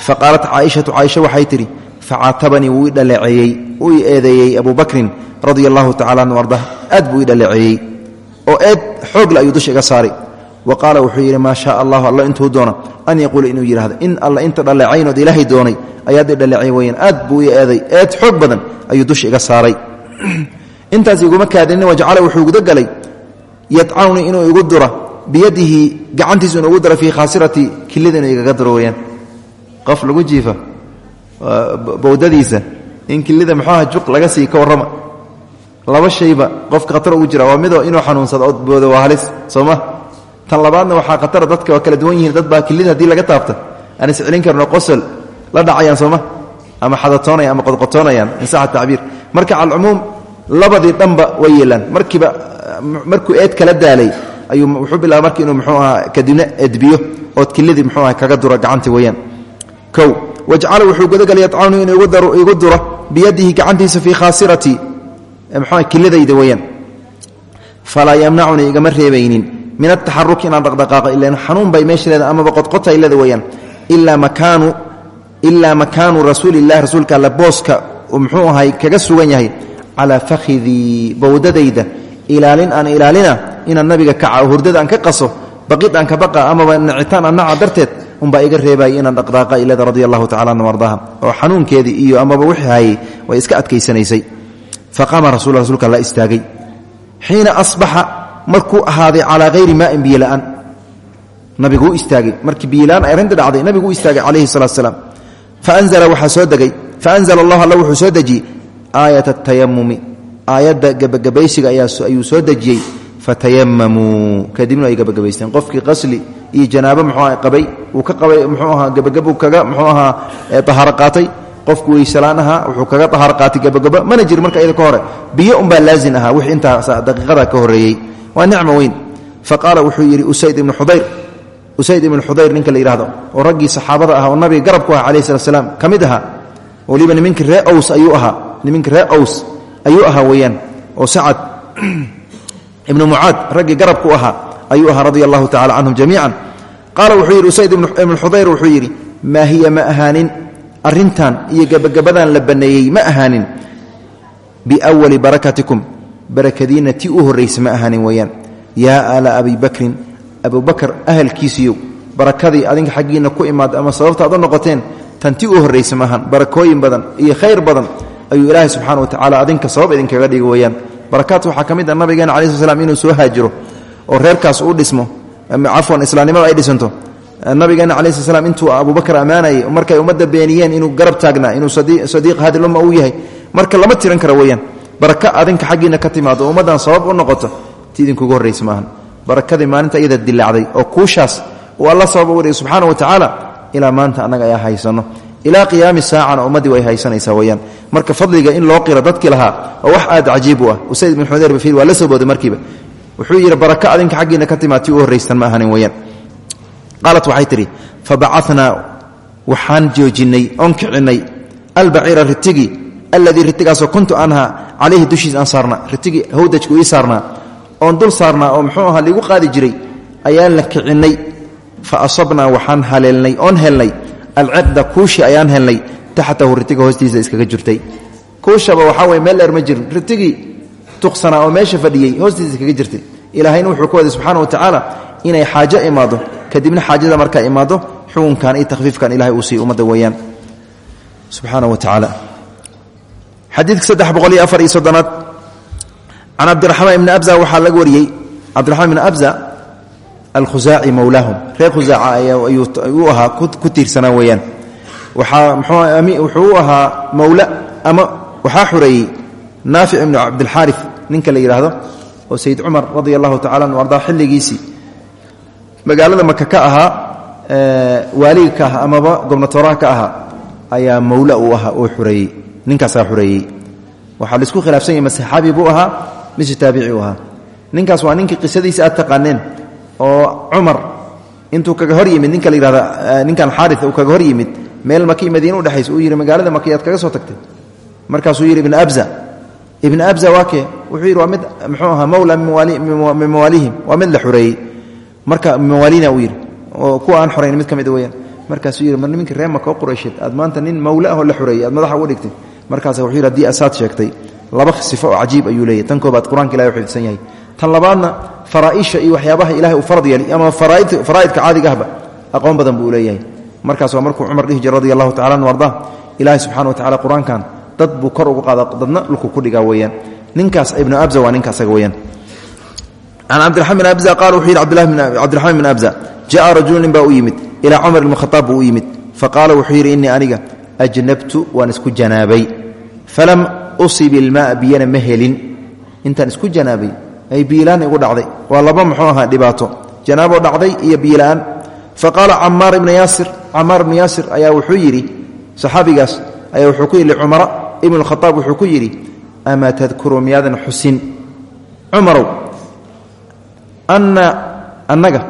Fa qaalat caaishatu caaisha waxay tidhi facaatabanii wuu i dhaleeceeyey uu i eedeeyey abu bakrin radia allahu tacala anhu ardah aad buu i dhaleeceeyey oo eed xoogle ayuu dusha saaray. Wa qaala wuxuu yidhi maa shaa allahu alla intuu doona an yaquula inuu yidhahdo in alla inta dhaleecaynood ilaahay doonay ayaad i dhaleecay weyaan aad buu i eeday eed xoog badan ayuu dusha saaray. <clears throat> Intaas iguma kaadinin wajacala wuxuu gudagalay yadcawnii inuu igu dura biyadihi gacantiisu inuu igu dura fii khaasirati kilida inuu igaga qof lagu jiifa bowdadiisa in kilida muxuuaha juq laga sii ka warrama laba shayba qofka khatar ugu jira. Waa inuu xanuunsado oo waa halis soo ma? Tan labaadna waxaa khatara dadka kala duwan yihiin. Dad baa kilida haddii laga taabta. Aan iscelin karno qosol la dhacayaan sooma ama xadatoonayaan ama qodqotoonayaan insaxa tacbiir. Marka calcumuum labadii dhanba way yeelaan. Markiiba markuu eed kala daalay ayuu wuxuu bilaaba marka inuu muxuu ahaa kadibna edbiyo. Ood kilidii muxuu aha kaga dura gacanti weeyaan. Kow wajcala wuxuu gudagalay yadcawni inuu igu duro biyadihi gacantiisa fii khaasiratii mxua kilidayda weeyaan. Falaa yamnacunii igama reebaynin. Min ataxaruki inaan dhaqdhaqaaqo ilan xanuun bay meesha leeda amaba qodqotay leeda weeyaan. Ilaa makaanu rasuulillahi rasuulka alle booska muxuu ahay kaga sugan yahay. Calaa fakhidii bowdadayda. Ilaalin aan ilaalina inaan nabiga kaca hurdada ka qaso baqid aan ka baqa amaba nacitaan aan naca darteed unbaa iga reebaya inaan dhaqdhaaqa ilada radia allahu tacala anhu ardaha oo xanuunkeedii iyo amaba wixii hayay way iska adkaysanaysay faqaama rasul rsulka la istaagay. Xiina asbaxa markuu ahaaday calaa hayri maain biyola'aan nabiguu istaagay. Markii biyolaan ay arrinta dhacday nabiguu istaagay calayhi salatu salaam. Faanzla waxaa soo degay. Faanzla allahu alla wuxuu soo dejiyey aayat atayamumi aayadda gebagabaysiga ayuu soo dejiyey. Fatayamamuu kadibna ay gebagabaysteen qofkii qasli iyo janaabo muxuu aha qabay uu ka qabay muxuu qofku weysalaan ahaa wuxuu kaga ahaar qaatay gabagaba mana jiri marka iyada biyo unbaa laazin ahaa wix intaas daqiiqada ka horeeyey waa nicmo weyn. Fa wuxuu yidhi usayd ibnu xudayr. Usayd ibnu xudayr ninka la yidhahdo oo raggii saxaabada ah oo nabiga garab ku aha calayhi salat slaam ka mid ahaa. Ree aws ayuu ahaa. Niminka ree aws ayuu ahaa weeyaan. Oo sacad ibnu mucaad raggii garab ku ahaa ayuu ahaa radia allahu tacala canhum jamiican wuxuu yidhi usayd ibnu xudayr wuxuu yidhi maa hiya ma ahaanin arrintan iyo gabagabadan la banneeyey ma ahaanin. Biwali barakatikum barakadiinna tii u horraysa ma ahaanin weeyaan. Yaa aala abi bakrin abubakar ahalkiisiiyow barakadii adinka xaggiinna ku imaada ama sababta ad u noqoteen tan tii u horraysa ma ahan. Barakooyin badan iyo khayr badan ayuu ilaahay subxana wa tacala adinka sabab idinkaga dhigo weeyaan. Barakaat waxaa ka mid ah nabigeena calayi sl slam inuu soo haajiro oo reerkaas uu dhismo cafwan islaamnimada ay dhisanto nabigeena sl slam intuu abubakar ammaanayay markay ummadda beeniyeen inuu garab taagnaa inuu sadiiq hadi lumma uu yahay marka lama tiran kara weeyaan. Baraka adinka xaggiinna ka timaado oo sabab u noqoto ti idinkugu horraysa maahan. Barakadii maalinta iyada dilaacday oo kuushaas uu alla sabab uga dhigay subxaana wa tacaala ilaa maanta annaga ayaa haysano ilaa qiyaami saacana ummaddii way haysanaysaa weyaan marka fadliga in loo qiro dadkii lahaa oo wax aad cajiib u ah usayd bin xudayr bafir waa la soo booday markiiba. Wuxuu yidhi baraka adinka xaggiinna ka timaad tii u horraystan ma weyaan qaalat waxay tidhi fabacatnaa waxaan joojinnay oon kicinnay albaciira ritigi alladii ritigaasoo kuntu anhaa calayhi dushiis aan ritigi hawdajku ii saarnaa dul saarnaa oo muxuu ahaa liigu qaadi jiray ayaan la kicinnay fa asabnaa waxaan haleelnay oon helnay alciqda kuushi ayaan helnay taxtahu ritiga hoostiisa iskaga jirtay. Kuushaba waxaa weye meel dheer ma jirin ritigii oo meesha fadhiyey hoostiisa iskaga jirtay. Ilaahayna wuxuu ku waday subxaana wa tacaala inay xaajo imaado kadibna xaajada markaa imaado xukunkan iyo takhfiifkan ilahay uu siiy ummadda weeyaan. Subxaana wa tacaala xadiidka saddex boqol afar iyo soddonaad. Can cabdiraxmaan abza waxaa laga wariyey. Cabdiraxmaan ibni abza alkhusaaci mowlaahum reer khusaaca ayuu ahaa ku tiirsanaa weeyaan. Waxaa wuxuu u ahaa mowla ama waxaa xureeyey naafic ibnu cabdilxaari ninka la yidhaahdo oo sayid cumar radia allahu tacala anu xilligiisii magaalada maka ka ahaa waaliga ka aha amaba gobnatoraha ka ahaa ayaa mawla uu ahaa oo xureeyey ninkaasaa xureeyey waxaa la isku khilaafsan yahy ma saxaabi buu ahaa mise taabici uu ahaa. Ninkaas waa ninkii qisadiisa aad taqaaneen oo cumar intuu kaga hor yimid ninka la ninkan xaari uu kaga hor yimid meel maki madiine udhexaysa uu yidhi magaalada makiyaad kaga soo tagtay? Markaasuu yidhi ibn abza. Ibn abza waa kee? Wuxuu yidhi waa mid muxuu ahaa mawla min mawaalihim waa mid la xureeyey marka mawaalina uu yidhi oo kuwa aan xorayn mid ka mid weyaan markaasuu yidhi mar niminka reer maka quraysheed aad maanta nin mawla ahoo la xoreeyey aad madaxa uga dhigtay. Markaasa wuxuu yidhi haddii asaad sheegtay laba sifo oo cajiib ayuu leeyahy tan koobaad qur'aanka ilahi u yahay. Tan labaadna faraaisha iyo waxyaabaha ilahay uu farad yeelay ama faraa'idka caadiga ahba aqoon badan buu leeyahay. Markaas waa markuu cumar dhihi jir radi allahu tacala an arda ilaahay subxana wa tacala qur'aankan dad buu kor ugu qaada dadna dhulku ku dhigaa weyaan ninkaas ibnu abza waa ninka asaga weyaan can cabdiraxmaan bin abza qaal wuxuu yidhi cabdiraxmaan bin abza jaءa rajulu nin baa u yimid ilaa cumar ibn khaaab buu u yimid faqaala wuxuu yidhi innii aniga ajnabtu waan isku janaabay falam usib ilmaa biyana ma helin intaan isku janaabay ay biilaan igu dhacday waa laba muxuu ahaa dhibaato janaaboo dhacday iyo biila'aan faqaala camaar ibna yaasir camaar ibnu yaasir ayaa wuxuu yidhi saxaabigaas ayaa wuxuu ku yidhi cumara ibnu khaaab wuxuu ku yidhi amaa tadkuru miyaadan xusin cumarow anna annaga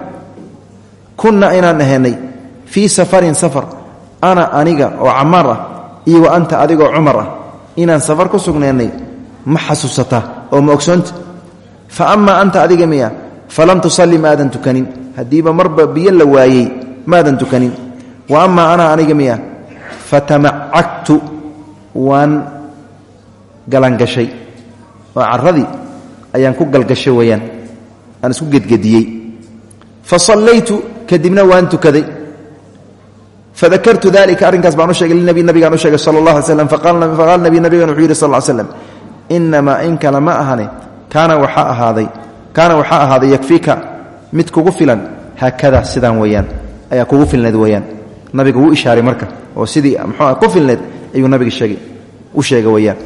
kunna inaan ahaynay fii safarin safar ana aniga oo camaar ah iyo wa anta adigoo cumar ah inaan safar ku sugnaynay ma xasuusataa oo ma ogsoonta fa amaa anta adiga miya falam tusalli maadan tukanin. Haddiiba marba biyo la waayey maadan tukanin. Wa amaa ana aniga miya fatamacagtu waan galangashay. Oo caradii ayaan ku galgashay weyaan aan isku gedgediyey. Fa sallaytu kadibna waan tukaday. Fadakartu dalika arrinkaas baan u sheegay linabi nabigaan u sheegay sala allah alay slam faqaala nabi nabigan wuxuu yidhi sal l slam inamaa in kale ma ahane kaana waxaa ahaaday kaana waxaa ahaaday yakfiika mid kugu filan haakada sidaan weeyaan ayaa kugu filneed weeyaan. Nabiga wuu ishaaray marka oo sidii mxuu ku filneed ayuu nabiga sheegay u sheegay weeyaan.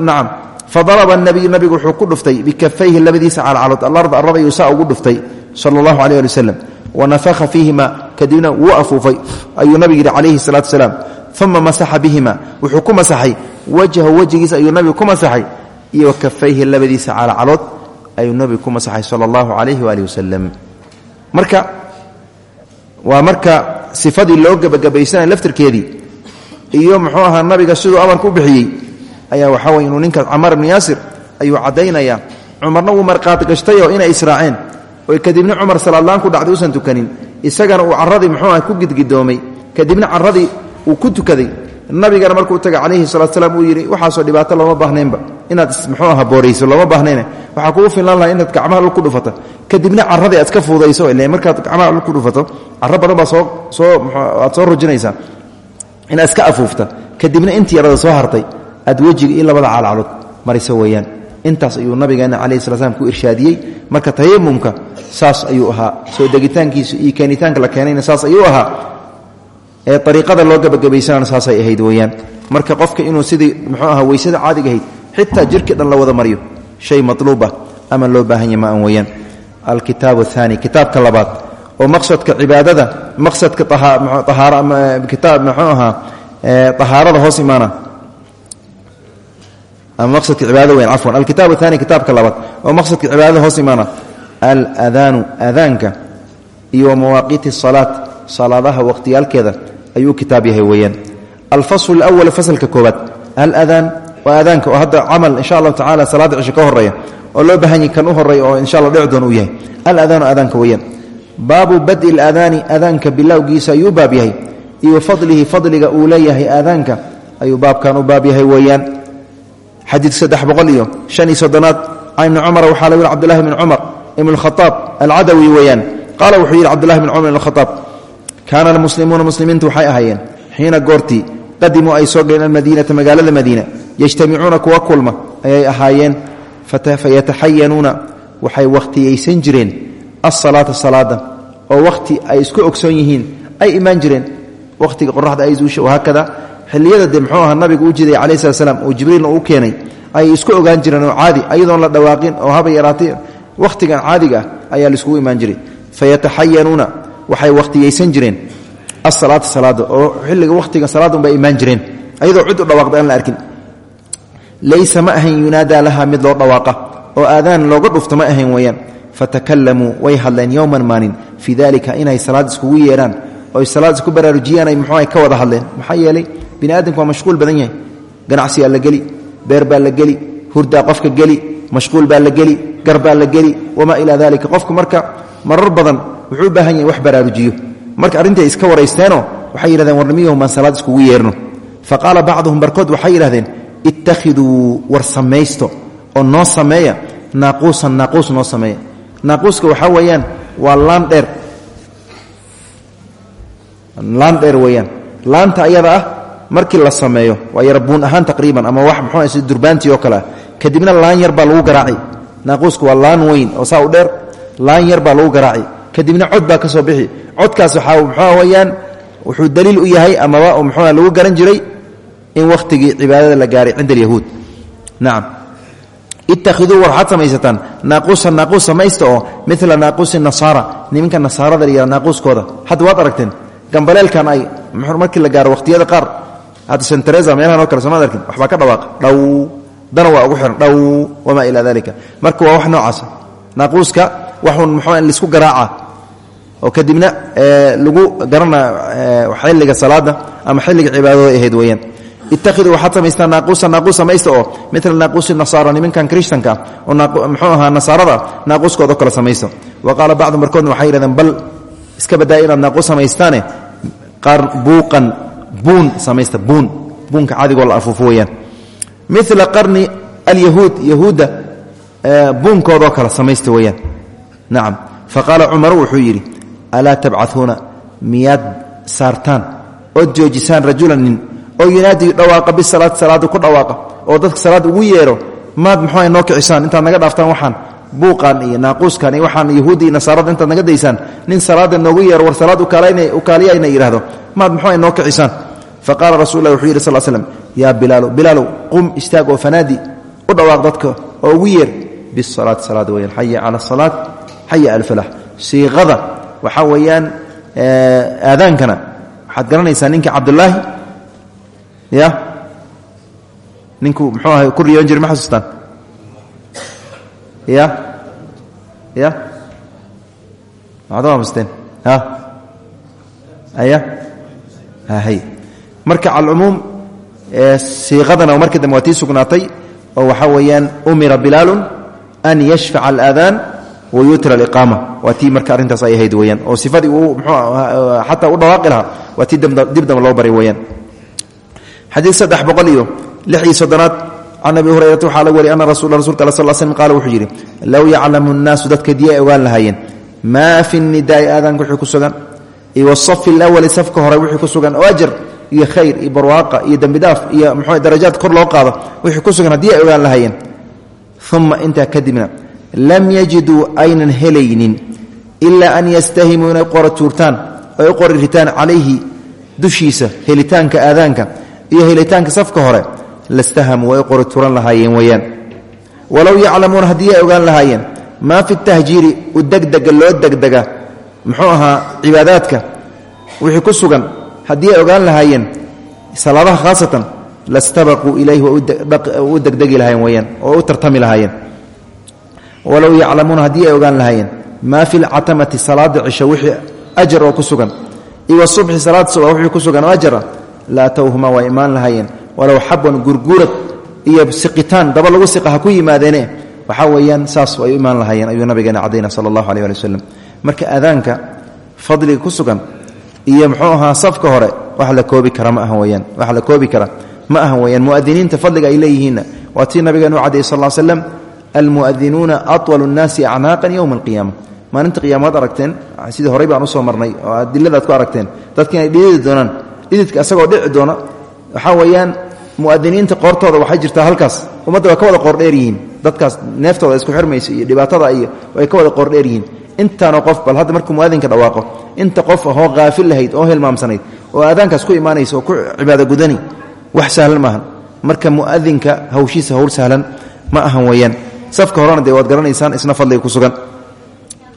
Nacam fadalaba nabiyu nabigu wuxuu ku dhuftay bikafayhi labadiisa calcalood. Alarda arada ayuu saa ugu dhuftay sala allahu aleh ali wasalam wanafakha fiihima kadibna wuu afuufay. Ayuu nabigu yidhi calayhi salaatu wasalaam uma masaxa bihima. Wuxuu ku masaxay wajhahu wejigiisa ayuu nabigu ku masaxay iyo wa kafayhi labadiisa calcalood ayuu nabigu ku masaxay sala allahu calayhi waaalih wasalam marka iyo muxuu ahaa nabiga siduu amarka u ayaa waxaa weye inuu ninka camaar ibnu yaasir ayuu caddaynaya cumarna wuu marqaati gashtayoo inay israaceen. Oo kadibna cumar salaadlaan ku dhacday usan tukanin. Isagana uu caradii muxuu ku gidgidoomay. Kadibna caradii uu ku tukaday. Nabigana markuu taga calayhi salatu salaam uu yidhi waxaasoo dhibaato looma baahnaynba inaad muxuu aha boorayso looma baahnayne waxaa kugu filnaan laha inaad gacmaha dhul ku dhufato. Kadibna caradii aad ka fuudayso ile markaad gacmaha dhul ku dhufato caro badan soo soo aad soo rujinaysaa. Inaad iska afuufta. Kadibna intii yarada soo hartay aad wejiga iyo labada caalcalood mariso weeyaan. Intaas ayuu nabigeena calayhi sala slam ku irshaadiyey marka tayamumka saas ayuu ahaa. Soo degitaankiisu iyo keenitaanka la keenayna saas ayuu ahaa. Ee ariiqada loo gebagabaysanana saasay ahayd weeyaan. Marka qofka inuu sidii muxuu ahaa weysada caadiga ahayd xitaa jirkii dhan la wada maryo shay matluub ah ama loo baahan yahy ma an weeyaan. Alkitaab aani kitaabka labaad. Oo maqsadka cibaadada maqsadka ahaarada hoos imaana ama maqsadka cibaadada weyn cafwan alkitaabu aani kitaabka labaad. Oo maqsadka cibaadada hoos imaana. Aladaanu adaanka iyo wa mawaaqiiti salaad salaadaha waqhtiyaalkeeda ayuu kitaab yahay weeyaan. Alfaslu lwal fasalka koobaad aladaan waa adaanka oo hadda camal insha allahu tacala salaada cisho ka horreeya oo loo baahan yahi kan u horreeya oo insha alla dhici doon uu yahay. Aladaanu adaanka weeyaan. Baabu badi ladaani adaanka bilowgiisa ayuu baab yahay iyo fadlihi xadiidka saddex boqol iyo shan iyo soddonaad. Can ibni cumar waxaa la yidhi cbdullahi bn cumar ibn اlkhaaab alcadawi weeyaan. Qaala wuxuu yidhi cbdullahi bn cumar ibn khaaab kaana almuslimuuna muslimiintu waxay ahaayeen xiina goortii qadimuu ay soo galeen almadiinata magaalada madiina yajtamicuuna kuwa kulma ayay ahaayeen. Fayataxayanuuna waxay wakhtiyaysan jireen asalaata salaada oo wakhti ay isku ogsoon yihiin ay imaan jireen. Wakhtiga qoraxda ay zuusha wahaakada xilliyada dee muxuu ayay isku ogaan jireen oo caadi ayadoon la dhawaaqin oo haba yaraatay wakhtigan caadiga ayaa laiskugu imaan jiray. Fayataxayanuuna waxay wakhtiyaysan jireen. Asalaata salaada oo xilliga wakhtiga salaadunbay imaan jireen. Ayadoo cid u dhawaaqda la arkin. Laysa ma ahayn yunaadaa laha mid loo dhawaaqa oo aadaan looga dhufto ahayn weeyaan. Fatakalamuu way hadleen yowman maalin fii dalika inay salaad iskugu yeedhaan oy salaad isku baraarujiyaan ay muxuu ka wada hadleen? Maxaa yeelay bini waa mashquul badan yahay. Ganacsigaa la geli beer baa la geli hurdaa qofka geli mashquul baa la geli gar baa la geli wamaa ilaa dalika qofku marka marar badan wuxuu u baahan yahay wax baraarujiyo. Marka arrintai iska waraysteenoo waxay yidhahdeen warnimiyahu maan salaad iskugu yeerno. Fa qaala bacduhum barkood waxay yidhahdeen ittakhiduu war samaysto. Oo noo sameeya naaquusan naaquus noo sameeya. Naaquuska waxaa weeyaan waa laan dheer. Laan dheer weeyaan. Laanta ayada ah markii la sameeyo waa yara buun ahaan taqriiban ama wax muxuu si durbaantii oo kale ah kadibna laan yar baa lagu garaaci naaquusku waa laan weyn oo saa u dheer laan yar baa lagu garaaci kadibna cod baa ka soo bixi. Codkaas waxaa muxuu weyaan wuxuu daliil u yahay amaba muxuu lagu garan jiray in wakhtigii cibaadada la gaaray cinda alyahuud. Nacam ittakhiduu war waxaad samaysataan naaquusan naaquus samaysta oo mila naaquusi nasaara. Nimanka nasaarada yihah naaquuskooda hadda waad aragteen gambaleelkan ay markii la gaaro wakhtiyada qaar hadda st teresa meelahan oo kale somaad arkin waxbaa ka dhawaaq. Dhow dana waa ugu xihan dhow wamaa ilaa dalika marka waa wax noocaasa naaquuska waxun muxuu la isku garaaca. Oo kadibna lagu garana xilliga salaada ama xilliga cibaadada ahayd weeyaan. Ittakhiduu waxaad samaystaan naaquusa naaquus samaysta oo mila naaquusi nasaara nimankan krishtanka oo muxuu ahaa nasaarada naaquuskooda kale samaysta wa qaala markoodna waxay bal iska badaa inaad naaquus samaystaane qaar buuqan buun samaysta buun buunka cadigoo la afuufo weeyaan. Mila qarni alyahuud yahuudda buunkoodoo kale samaysta weeyaan. Nacam fa qaala cumaru wuxuu yidhi alaa tabcauuna miyaad saartaan? Ood joojisaan rajulan nin oo yunaadii dhawaaqa bisalaati salaada ku dhawaaqa oo dadka salaad ugu yeero maad muxuu noo kicisaan intaad naga dhaaftaan waxaan buuqan iyo naaquuskan iyo waxaan yahuudi iyo nasaarada intaad naga daysaan. Nin salaada noogu yeero war salaad ukaaliya ina yidhahdo maad muxuu noo kicisaan. Fa qaala rasul lah wuxuu yidhi sal slm yaa bilaalu bilaalow qum istaag oo fanaadi u dhawaaq dadka oo ugu yeer bisalaati salaada weyaan xaya cala asalaat xaya alfalax siiqada waxaa weeyaan aadaankana waxaad garanaysaa ninkii cabdulaahi ya? Ninkuu muxuu ahay ku riyoon jiri ma xasuustaan? Ya? Ya? Maxaad hay marka calcumuum siiqadana markii dambe waa tii sugnaatay oo waxaa weeyaan umira bilaalun an yashfaca alaadaan wayutra aliqaama. Waa tii marka arrintaas ay ahayd oo sifadii uu mxuu xataa u dhawaaqi lahaa waa tii loo baray weeyaan. Xadiid saddex boqol iyo lix iyo soddonaad can abi hurayrata waxaa laga wariy ana rasul rasulka al sal slm qaala wuxuu yidhi low yaclamu nnaasu dadka dii ay ogaan lahaayeen maa fi nidaai aadaanka wixii ku sugan wasafi alawali safka hore wixii ku sugan oo ajar iyo khayr iyo barwaaqa iyo dembidhaaf iyo mxuu darajaad kor loo qaado wixii ku sugan haddii ay ogaan lahaayeen. Uma intaa kadibna lam yajiduu aynan helaynin ilaa an yastahimuu inay qora tuurtaan ay u qori ritaan calayhi dushiisa helitaanka aadaanka iyo helitaanka safka hore lastahamuu way u qori tuuran lahaayeen weeyaan. Walow yaclamuuna haddii ay ogaan lahaayeen maa fi tahjiiri u degdega loo degdega muxuu ahaa cibaadaadka wixii ku sugan haddii ay ogaan lahaayeen salaadaha khaasatan lastabaquu ilayhi way u degdegi lahaayeen weyaan oo u tartami lahaayeen. Walow yaclamuuna haddii ay ogaan lahaayeen maa fi lcatamati salaada cisho wixii ajar ku sugan. Iyo wasubxi salaad suba wixii ku sugan oo ajara la atowhuma waa imaan lahaayeen. Walow xabwan gurgurad iyo siqitaan daba lagu siqa ha ku yimaadeene waxaa weeyaan saas ay u imaan lahaayeen ayuu nabigeena cadayna sala allahu aleh marka aadaanka fadliga ku sugan iyo muxuu ahaa safka hore wax la koobi kara ma aha weyaan wax la koobi kara ma aha weyaan muadiniinta fadliga ay leeyihiinna waa tii nabigeenu u cadayy sal slam almuadinuuna aطwalu nnaasi acnaaqan yowma alqiyaama. Maalinta qiyamaad aragteen sidii horey baan u soo marnay oo adiladaad ku aragteen dadka inay dhididi doonaan dhididka isagoo dhici doona waxaa weeyaan muadiniinta qoortooda waxay jirtaa halkaas. Ummadda ka wada qoordheer yihiin. Dadkaas neeftooda isku xirmaysa iyo dhibaatada iyo ka wada qoordheer yihiin intaanoo qof bal hadda markuu muadinka dhawaaqo inta qof ahoo haafil lahayd oo hilmaamsanayd oo aadaankaas ku imaanaysa ku cibaado gudani wax sahlan maahan marka muadinka hawshiisa hawl sahlan ma ahan weeyaan. Safka horena dee waad isna fadliga ku sugan.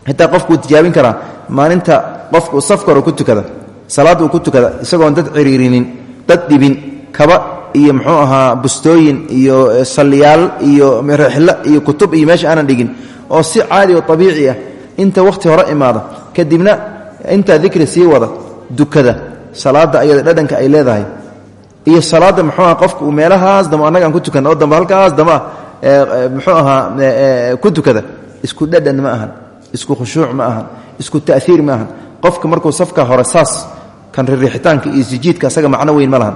Xitaa qofkuu tijaabin karaa maalinta qofku safka hore ku tukada salaadda uu ku tukada isagoon dad ciriirinin dad dhibin kaba iyo muxuu ahaa bustooyin iyo salliyaal iyo rixlo iyo kutub iyo meesha aanan dhigin oo si caadi oo abiici ah inta wakhti hore imaada kadibna intaa dikri sii wada dukada salaadda ayada dhadhanka ay leedahay iyo salaadda muxuu aha qofka uu meelahaas damo annaga aan ku tukan oo dambe halkaas dama ah muxuu ahaa ku tukada isku dhadhan ma ahan isku khushuuc ma ahan isku ta'hiir ma ahan. Qofka markuu safka hore saas kan ririxitaanka iyo sijiidka asaga macno weyn ma lahan.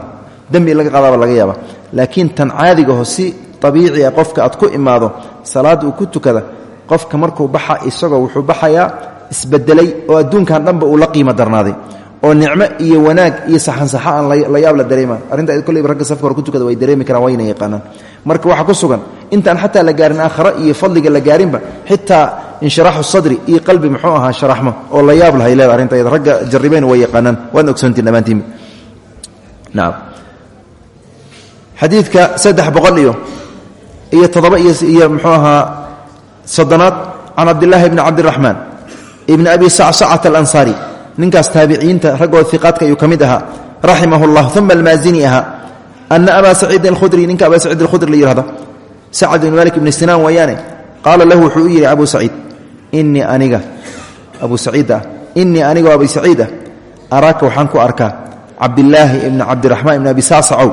Dembi in laga qaadaaba laga yaaba. Laakiin tan caadigaho si abiici a qofka aad ku imaado salaadda uu ku tukada qofka markuu baxa isagoo wuxuu baxayaa isbedelay oo adduunkan dhanba uu la qiimo darnaaday. Oo nicmo iyo wanaag iyo saxansaxa aan la yaab la dareema arrinta koleyba ragga safka ku tukada way dareemi karaan wayna yaqaanaan. Marka waxaa ku sugan intaan xataa la gaarin aakhare iyo fadliga la gaarinba xitaa inshiraaxu sadri iyo qalbi muxuu ahaa sharaxmo oo la yaab lahay leeda arrinta iyada. Ragga jarribeen way yaqaanaan. Waadna ogsoontiin dhammaantiin nacam xadiidka saddex iyo iyo toddoba iyo muxuu ahaa soddonaad can cabdillaahi bni cabdiraxmaan ibni abi sacsacata alansaari ninkaas taabiciyiinta raggooda iqaadka ayuu ka mid ahaa raximah llah uma almaazini ahaa ana abaa saciidin alkhudri ninka abaa saciid alkhudri la yihahdo sacad ibn malik ibni sinaan wayaane qaala lahu wuxuu u yidhi abu saciid inii aniga abu saciid ah inii anigoo abi saciid ah araaka waxaan ku arkaa cabdilaahi ibni cabdiraxmaan ibni abi sacsacow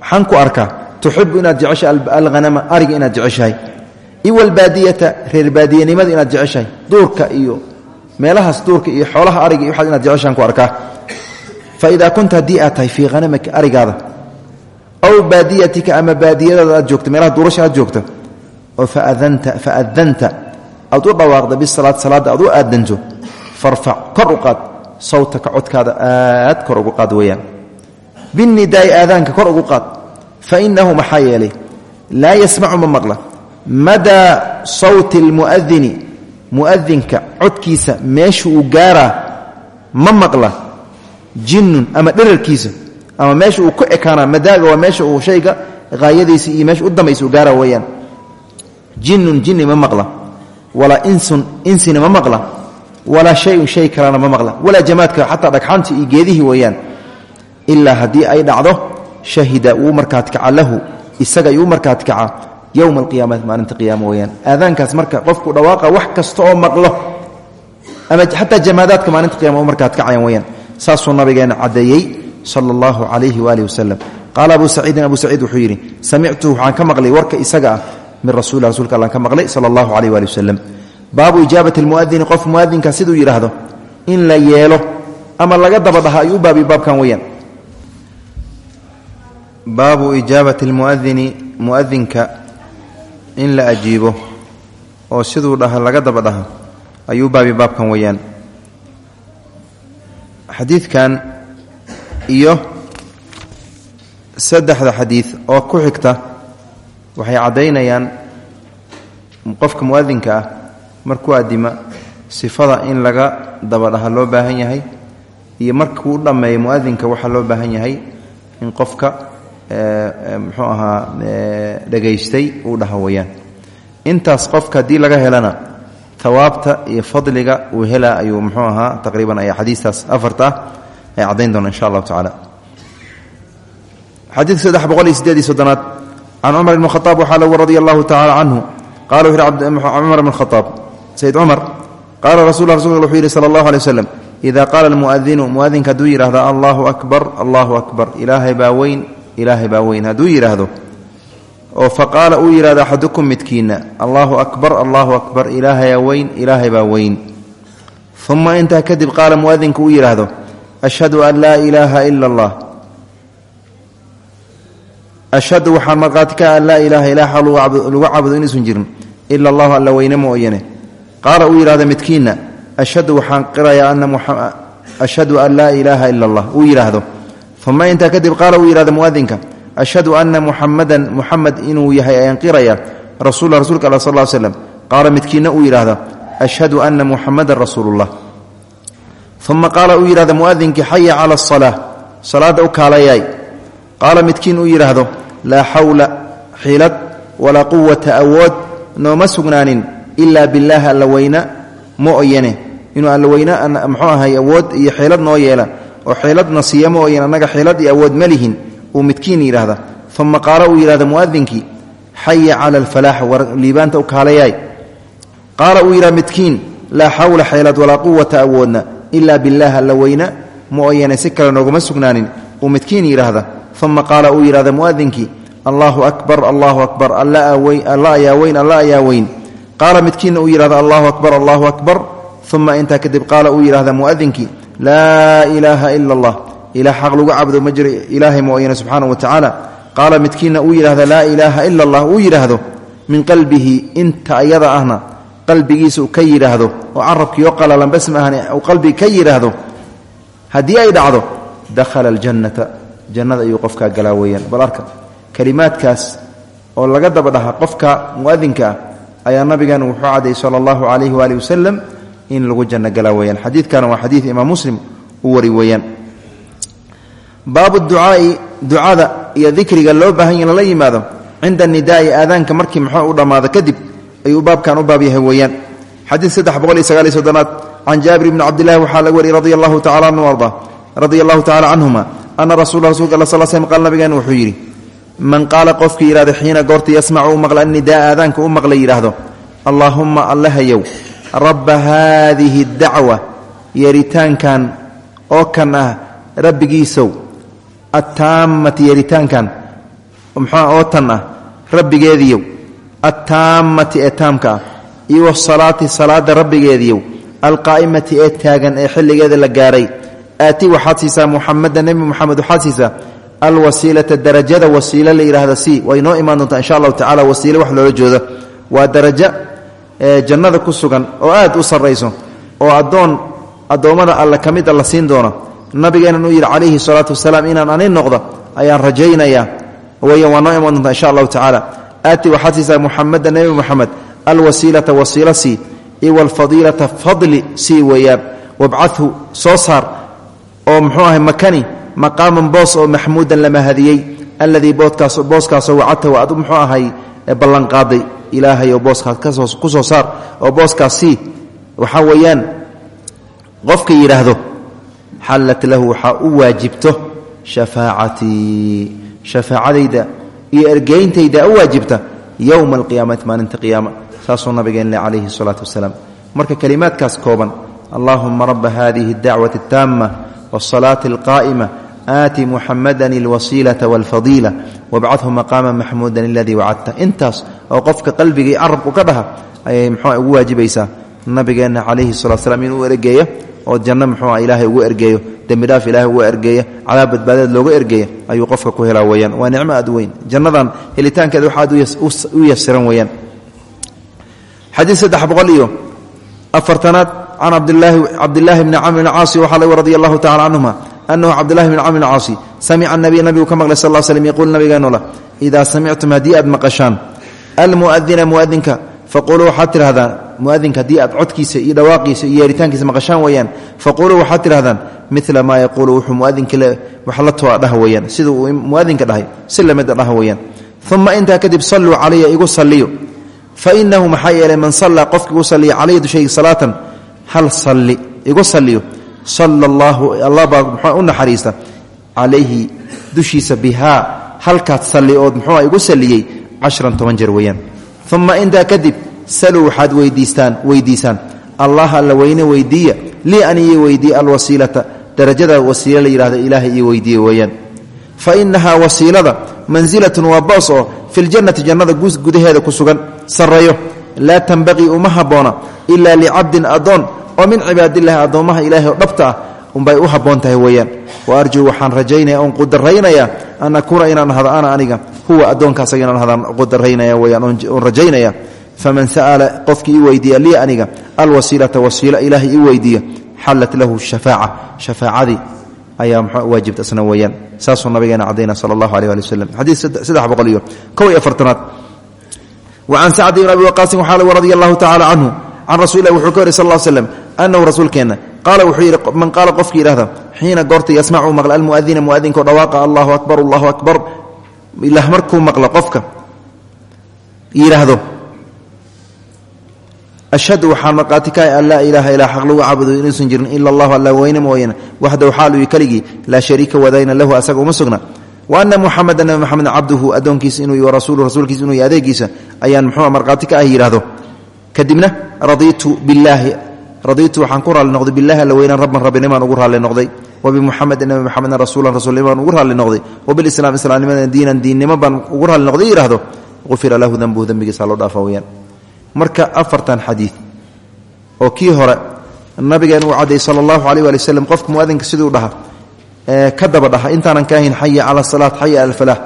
waxaan ku arkaa tuxibu inaad jeceshahay alhanama ariga inaad jeceshahay iwalbaadiyata reer baadiyanimada inaad jeceshahay duurka iyo meelahaas duurka iyo xoolaha ariga iyo waxaad inaad jeceshahan ku arkaa. Fa idaa kunta haddii aad tahay fii hanamika arigaada aw baadiyatika ama baadiyadaada aad joogto meelaha duurasha aad joogto oo faadanta faadanta aad u dhawaaqda bisalaad salaadda aad u aadanto farfac kor u qaad sawtaka codkaada aad kor ugu qaad weeyaan. Binnidaai aadaanka kor ugu qaad fa inahu maxaa yeelay laa yasmacu ma maqla madaa sawti almu'adini mu'adinka codkiisa meesha uu gaaraa ma maqla jinnun ama dherarkiisa ama meesha uu ku ekaanaa madaaga waa meesha uu shayga haayadiisa iyo meesha u dambaysa uu gaara weeyaan jinnun jinni ma maqla walaa insun insina ma maqla walaa shayun shay kalena ma maqla walaa jamaadka xataa dhagxaantii iyo geedihii weeyaan ilaa haddii ay dhacdo shahida wuu markaad kaca lahu isaga ayuu markaad kaca yowma alqiyaamati maalinta qiyaama weeyaan aadaankaas marka qofku dhawaaqa wax kasta oo maqlo ama xataa jamaadaadka maalinta qiyama u markaad kacayan weyaan saasuu nabigeena caddeeyey sala allahu calayhi waaalih wasalam qaala abu saciidin abu saciid wuxuu yidhi samictuhu waxaan ka warka isaga ah min rasuuli rasuulka allaan ka maqlay sala allahu calayh waali wasalam baabu ijaabati almu'adini qof mu'adinka siduu yidhaahdo in la yeelo ama laga daba dhaha ayuu u baabiy baabkan weyaan baabu ijaabati almu'adini in la ajiibo oo siduu dhaha laga daba dhaha ayuu baabi baabkan weeyaan. Xadiidkan iyo saddexda xadiid oo ku xigta waxay caddaynayaan qofka mu'adinka ah markuu addima sifada in laga daba dhaha loo baahan yahay iyo markuu dhammeeyo mu'adinka waxaa loo baahan yahay in qofka muxuu ahaa dhegaystay uu dhaha intaas qofka haddii laga helana hawaabta iyo fadliga uu helaa ayuu muxuu ahaa taqriiban ay xadiistaas afarta ah ay caddayn doona insha allahu tacala xadiidka saddex boqol iyo sideed iyo soddonaad. Ibn khaaab waxaa lagu radia allahu tacala canhu qala wuxu yhi cumar ibn khaaab sayid cumar qaala rasul rasulka wuxuu yidhi sala allahu alay waslem ida qaala almu'adinu mu'adinka allahu akbar allahu akbar ilaahay baa weyn ilaahay baa weyn. Hadduu yidhaahdo oo fa qaala uu yidhahdo axadukum midkiinna allaahu akbar allaahu akbar ilaahayaa weyn ilaahay baa weyn. Uma intaa kadib qaala mu'adinku uu yidhaahdo ashhadu an laa ilaaha ila allah. Ashhadu waxaan markhaati ka an laa ilaaha ilaaha lagu caabudo inuusan jirin ila allahu alla weyne mooyane qaala uu yidhahdo midkiinna ashhadu waxaan qirayaa ashhadu an laa ilaaha ila allah. Uu yidhaahdo uma intaa kadib qaala uu yidhahdo muadinka ashhadu ana muxamadan muxamed inuu yahay ayaan qiraya rasuula rsulka alla sal slem qaala midkiinna uu yidhaahdo ashhadu ana muxamadan rasuulullah. Uma qaala uu yidhahdo muadinkii xaya cala asalaa salaadda u kaalayaay. Qaala midkiin uu yidhaahdo laa xawla xilad walaa quwata awood nooma sugnaanin ilaa bilaahi alla weyna mooyane inuu alla weyna mxuu ahay awood iyo xeelad noo yeela oo xeeladna siiya mooyan annaga xeelad iyo awood ma lihin uu midkiin yidhaahda. Uma qaala uu yidhahdo muadinkii xaya cala alfalaax war liibaanta u kaalayaay qaala uu yidhahdo midkiin laa xawla xeelad walaa quwata awoodna ilaa bilaah alla weyna mooyane si kale nooguma sugnaanin. Uu midkiin yidhaahda uma qaala uu yidhahda muadinkii allahu akbar allahu akbar alla ayaa weyn alla ayaa weyn. Qaala midkiinna uu yidhahda allahu akbar allahu akbar. Uma intaa kadib qaala uu yidhahda muadinkii laa ilaaha ila allah ilah xaq lagu cabdo ma jiro ilaahay mooyane subxaana wa tacaala qaala midkiinna uu yidhahda laa ilaaha ila allah uu yidhaahdo min qalbihi inta ayada ahna qalbigiisa uu ka yidhaahdo oo carabkiioo qalalan bas uu qalbiga ka yidhaahdo haddii ay dhacdo dakhala aljannata. Jannada ayuu qofkaa galaa weeyaan. Bal arka kelimaadkaas oo laga daba dhaha qofka muadinka ah ayaa nabigan wuxuu cadday sala allahu calayhi waali wasalam in lagu janno galaa weeyaan. Xadiidkana waa xadiid imaam muslim u wari weeyaan. Baabu ducaai ducada iyo dikriga loo baahan ya lala yimaado cinda nidaai aadaanka markii muxuu u dhammaado kadib ayuu baabkan u baab yahay weeyaan. Xadiid saddex boqol iyo sagaal iyo soddonaad can jaabir bni cabdillahi waxaa laga wariyey radia allahu anhu arda radia allahu tacala canhuma ana rasula rasulka alla sal slm qaal wuxuu yidhi man qaala qofkii yidhahdo xiina goorta yasmacu u maqla annidaa aadaanka u maqla yidhaahdo allaahumma allahayow rabba haadihi dacwa yeeritaankan oo kan ah rabbigiisow attaammati yeeritaankan muxua oo tan ah rabbigeediyow attaammati ee taamka ah iyo wasalaati salaada rabbigeediyow alqaa'imati ee taagan ee xilligeeda la gaaray aati waxaad siisaa muxameda nebi muxamed waxaad siisaa alwasiilata darajada wasiilo la yidhaahda si way noo imaan doontaa insha allahu tacala wasiile wax loola jooda waa darajo jannada ku sugan oo aad u sarrayso oo addoon addoommada alle ka la siin doono nabigeenan uu yidhi calayhi salaatu wasalaam inaan ani noqdo ayaan rajaynayaa. Weya waa noo imaan doontaa insha allahu tacaala. Aati waxaad siisaa muxameda nebi muxamed alwasiilata wasiilo sii iyo walfadiilata fadli sii weeyaan. Wabcadhu soo oo muxuu ahay makani maqaaman boos oo maxmuudan lama hadiyey alladii booskaasoo wacadtahu aad muxuu ahay ballanqaaday ilaahay oo booskaas ku soo saar oo booskaas sii waxaa weeyaan qofka yidhaahdo xallat lahu waxaa u waajibto shafaacatii shafaacadayda iyo ergeyntayda u waajibta yowma alqiyaamati maalinta qiyaama saasuu nabigeen le calayhi salaatu wasalaam marka kelimaadkaas kooban allahuma raba hadihi اdacwati اtaama wالصalaaةi اlqaa'ima aati muxamadan alwasiilaa walfadiila wabcadhu maqaama maxmuudan aladii wacadta intaas oo qofka qalbigii carabku ka dhaha ayay mxua ugu waajibaysaa nabigeenna calayhi salat slam inuu ergeeyo oo janno muxuua ah ilaahay ugu ergeeyo dembidhaaf ilaahay ugu ergeeya cadaab badbaadeed looga ergeeya ayuu qofka ku helaa weyaan waa nicmo aad u weyn. Jannadan helitaankeeda waxaad u yasiran weyaan xadiid saddex boqol iyo afartanaad can cabdilaahi bni camr bn caasi waxaa lg radi allahu tacala canhuma anahu cabdillahi bn camr caasi samica nabiy nabigu ka maqlay sal slm yaquul nabigeenu lah idaa samictum haddii aad maqashaan almuadina muadinka faquluu waxaad tidhahdaan muadinka haddii aad codkiisa iyo dhawaaqiisa iyo yeeritaankiisa maqashaan weeyaan faquluu waxaad tidhahdaan mila maa yaquulu wuxuu muadinka wax la toa dhaha weeyaan sida uu muadinka dhahay si lamida dhaha weeyaan uma intaa kadib salluu calaya igu salliyo fainahu maxaa yeelay man sallaa qofki igu salliya calaya dushayga salaatan hal salli igu salliyo sala allaahu allah baa muxua u naxariista calayhi dushiisa bihaa halkaad salli ood muxuua igu salliyey cashran toban jeer weeyaan. Uma intaa kadib saluu waxaad weydiistaan weydiisaan. Allah alla weyne weydiiya lii an ii weydiiya alwasiilata darajada wasiilo la yidhahdo ilaahay weydiiya weeyaan. Fa inahaa wasiilada mansilatun waa boos oo filjannati jannada gudaheeda ku sugan sarreeyo. Laa tanbaqii uma habboona ilaa licabdin addoon oo min cibaadillahi addoommaha ilaahay dhabta ah unbay u habboon tahay weeyaan. Wa arjuu waxaan rajaynaya oon qudaraynayaa an akuuna inaan ahdo aniga huwa addoonkaas inaan ahdaan qudaraynaya weyaan oon rajaynaya. Faman sa'ala qofkii ii weydiiya aniga alwasiilata wasiilo ilaahay ii weydiiya xallat lahu shafaaca. Shafaacadii ayaa mxuu waajibta isna weeyaan. Saasuu nabigeena cadayna sala allahu aleh ali waslem xadiid saddex boqol iyo kow iyo afartanaad. Wa can sacd ibn abi can rasuuli lah wuxuu ka wari sal l slem annahu rasuulkeenna qaala wuxuu yidhi man qaala qofkii yidhahda xiina goorta yasmacu maqla almuadina muadinkao dhawaaqa allahu akbar allahu akbar ilah markuu maqlo qofka yidhaahdo ashhadu waxaan markhaati kahay an laa ilaaha ilaa xaq lagu caabudo inuusan jirin ila allahu alla weyne mooyane waxdahu xaaluyi keligii laa shariika wadayna lahu asaga uma sugna wa ana muxameda nabi maxamed cabduhu addoonkiisa inuu rasuulu rasuulkiisa inuu kadibna radiitu billaahi radiitu waxaan ku raalli noqday billahi alla weynaan rabban rabbinimaan ugu raalli noqday. Wa bimuxamedin nabi maxamedin rasuulan rasuulnimaan ugu raalli noqday. Wa bilislaam islaamnimadan diinan diinnimo baan ugu raalli noqday. Yidhahdo ufira lahu dembuhu dembigiisa loo dhaafa marka afartan xadiid oo kii hore nabigeen uu cadday sala allahu aleyh waali waslem qofka muadinka dhaha ka daba dhaha intaanan ka ahayn xaya cala salaat xaya ala alfalaah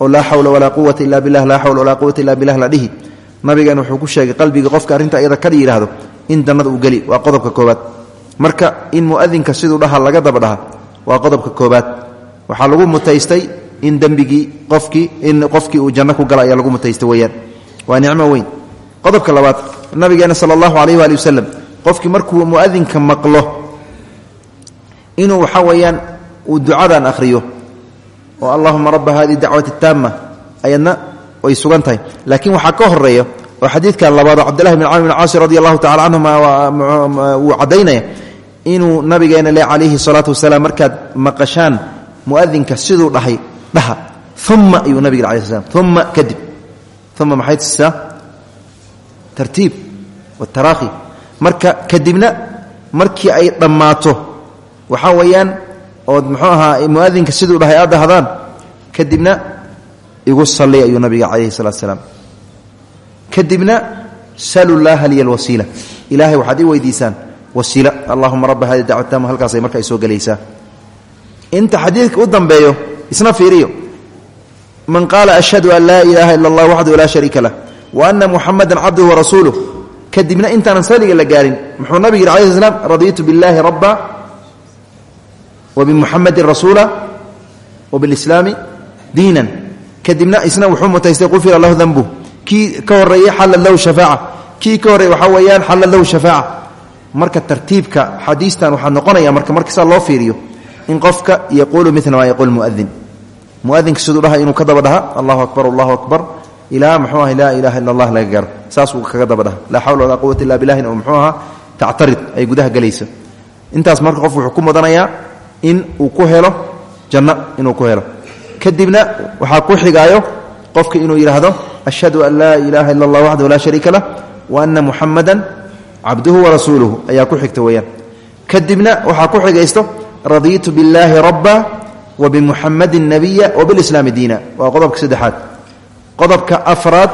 oo laa xawla walaa quwata illa billah laa xawla walaa quwata illa billah la dhihi nabigeen wuxuu ku sheegay qalbiga qofka arrinta iyada ka yidhaahdo in jannada uu geli. Waa qodobka koobaad marka in muadinka siduu dhaha laga daba dhaha waa qodobka koobaad waxaa lagu mutaystay in dembigii qofkii in qofkii uu janno ku gala ayaa lagu mutaystay weyaan waa nicmo weyn. Qodobka labaad nabigeena sala allahu alayh waali wasalam qofkii markuu muadinka maqlo inuu waxaa weeyaan uu ducadan akhriyo oo allahuma rabba hadihi dacwati taama ayadna way sugan tahay. Laakiin waxaa ka horreeya oo xadiidkan labaad oo cabdillahi bin camr bin caasi radi allahu tacala canhuma wuu caddaynaya inuu nabigeena le calayhi salaatu wasalaam markaad maqashaan muadinka siduu dhahay dhaha uma ayuu nabig ala sl kadib uma maxay tusisaa tartiib wataraakhi marka kadibna markii ay dhammaato waxaa weeyaan ood muxuu ahaa muadinka siduu dhahay aad dhahdaan kadibna igu salli ayuu nabiga calayhi salatu salaam. Kadibna salu llaaha liya alwasiila ilaahay waxaad ii weydiisaan wasiila allahuma rabba hadi dacwat taama halkaasay marka ay soo gelaysaa. Inta xadiidka u dambeeyo isna fiiriyo. Man qaala ashhadu an laa ilaaha ila allah waxdahu laa shariika lah wa ana muxamadan cabduhu warasuuluh kadibna intaanan saliga la gaarin muxuu nabig yidhi alai sl slam rabba wa bimuxamadin rasuula wa bilislaami diinan kadibna isna wuxuu mutaystay qufira lahu danbuh kii ka horeeyey xalla lahu shafaaca. Kii ka horreeyey waxaa weeyaan xalla lahu shafaaca. Marka tartiibka xadiistan waxaa noqonaya marka marka saa loo fiiriyo in qofka yaquulu mila maa yaquul muadin muadinka siduu inuu ka daba allahu akbar allahu akbar. Ilaa muxuu aha laa illa allah laga gaaro. Saasuu kaga daba dhaha. Laa xawla walaa illa bilahin oo muxuu ahaa ay gudaha gelayso intaas marka qof wuxuu ku mudanayaa in uu ku helo janno inuu ku helo kadibna waxaa ku xigaayo qofka inuu yidhaahdo ashhadu an laa ilaaha illa allah waxdahu laa shariika lah wa ana muxamadan cabduhu warasuuluhu ayaa ku xigta weeyaan. Kadibna waxaa ku xigaysto radiitu billaahi rabba wa bimuxamadin nabiya wa bilislaami diina. Waa qodobka saddexaad. Qodobka afraad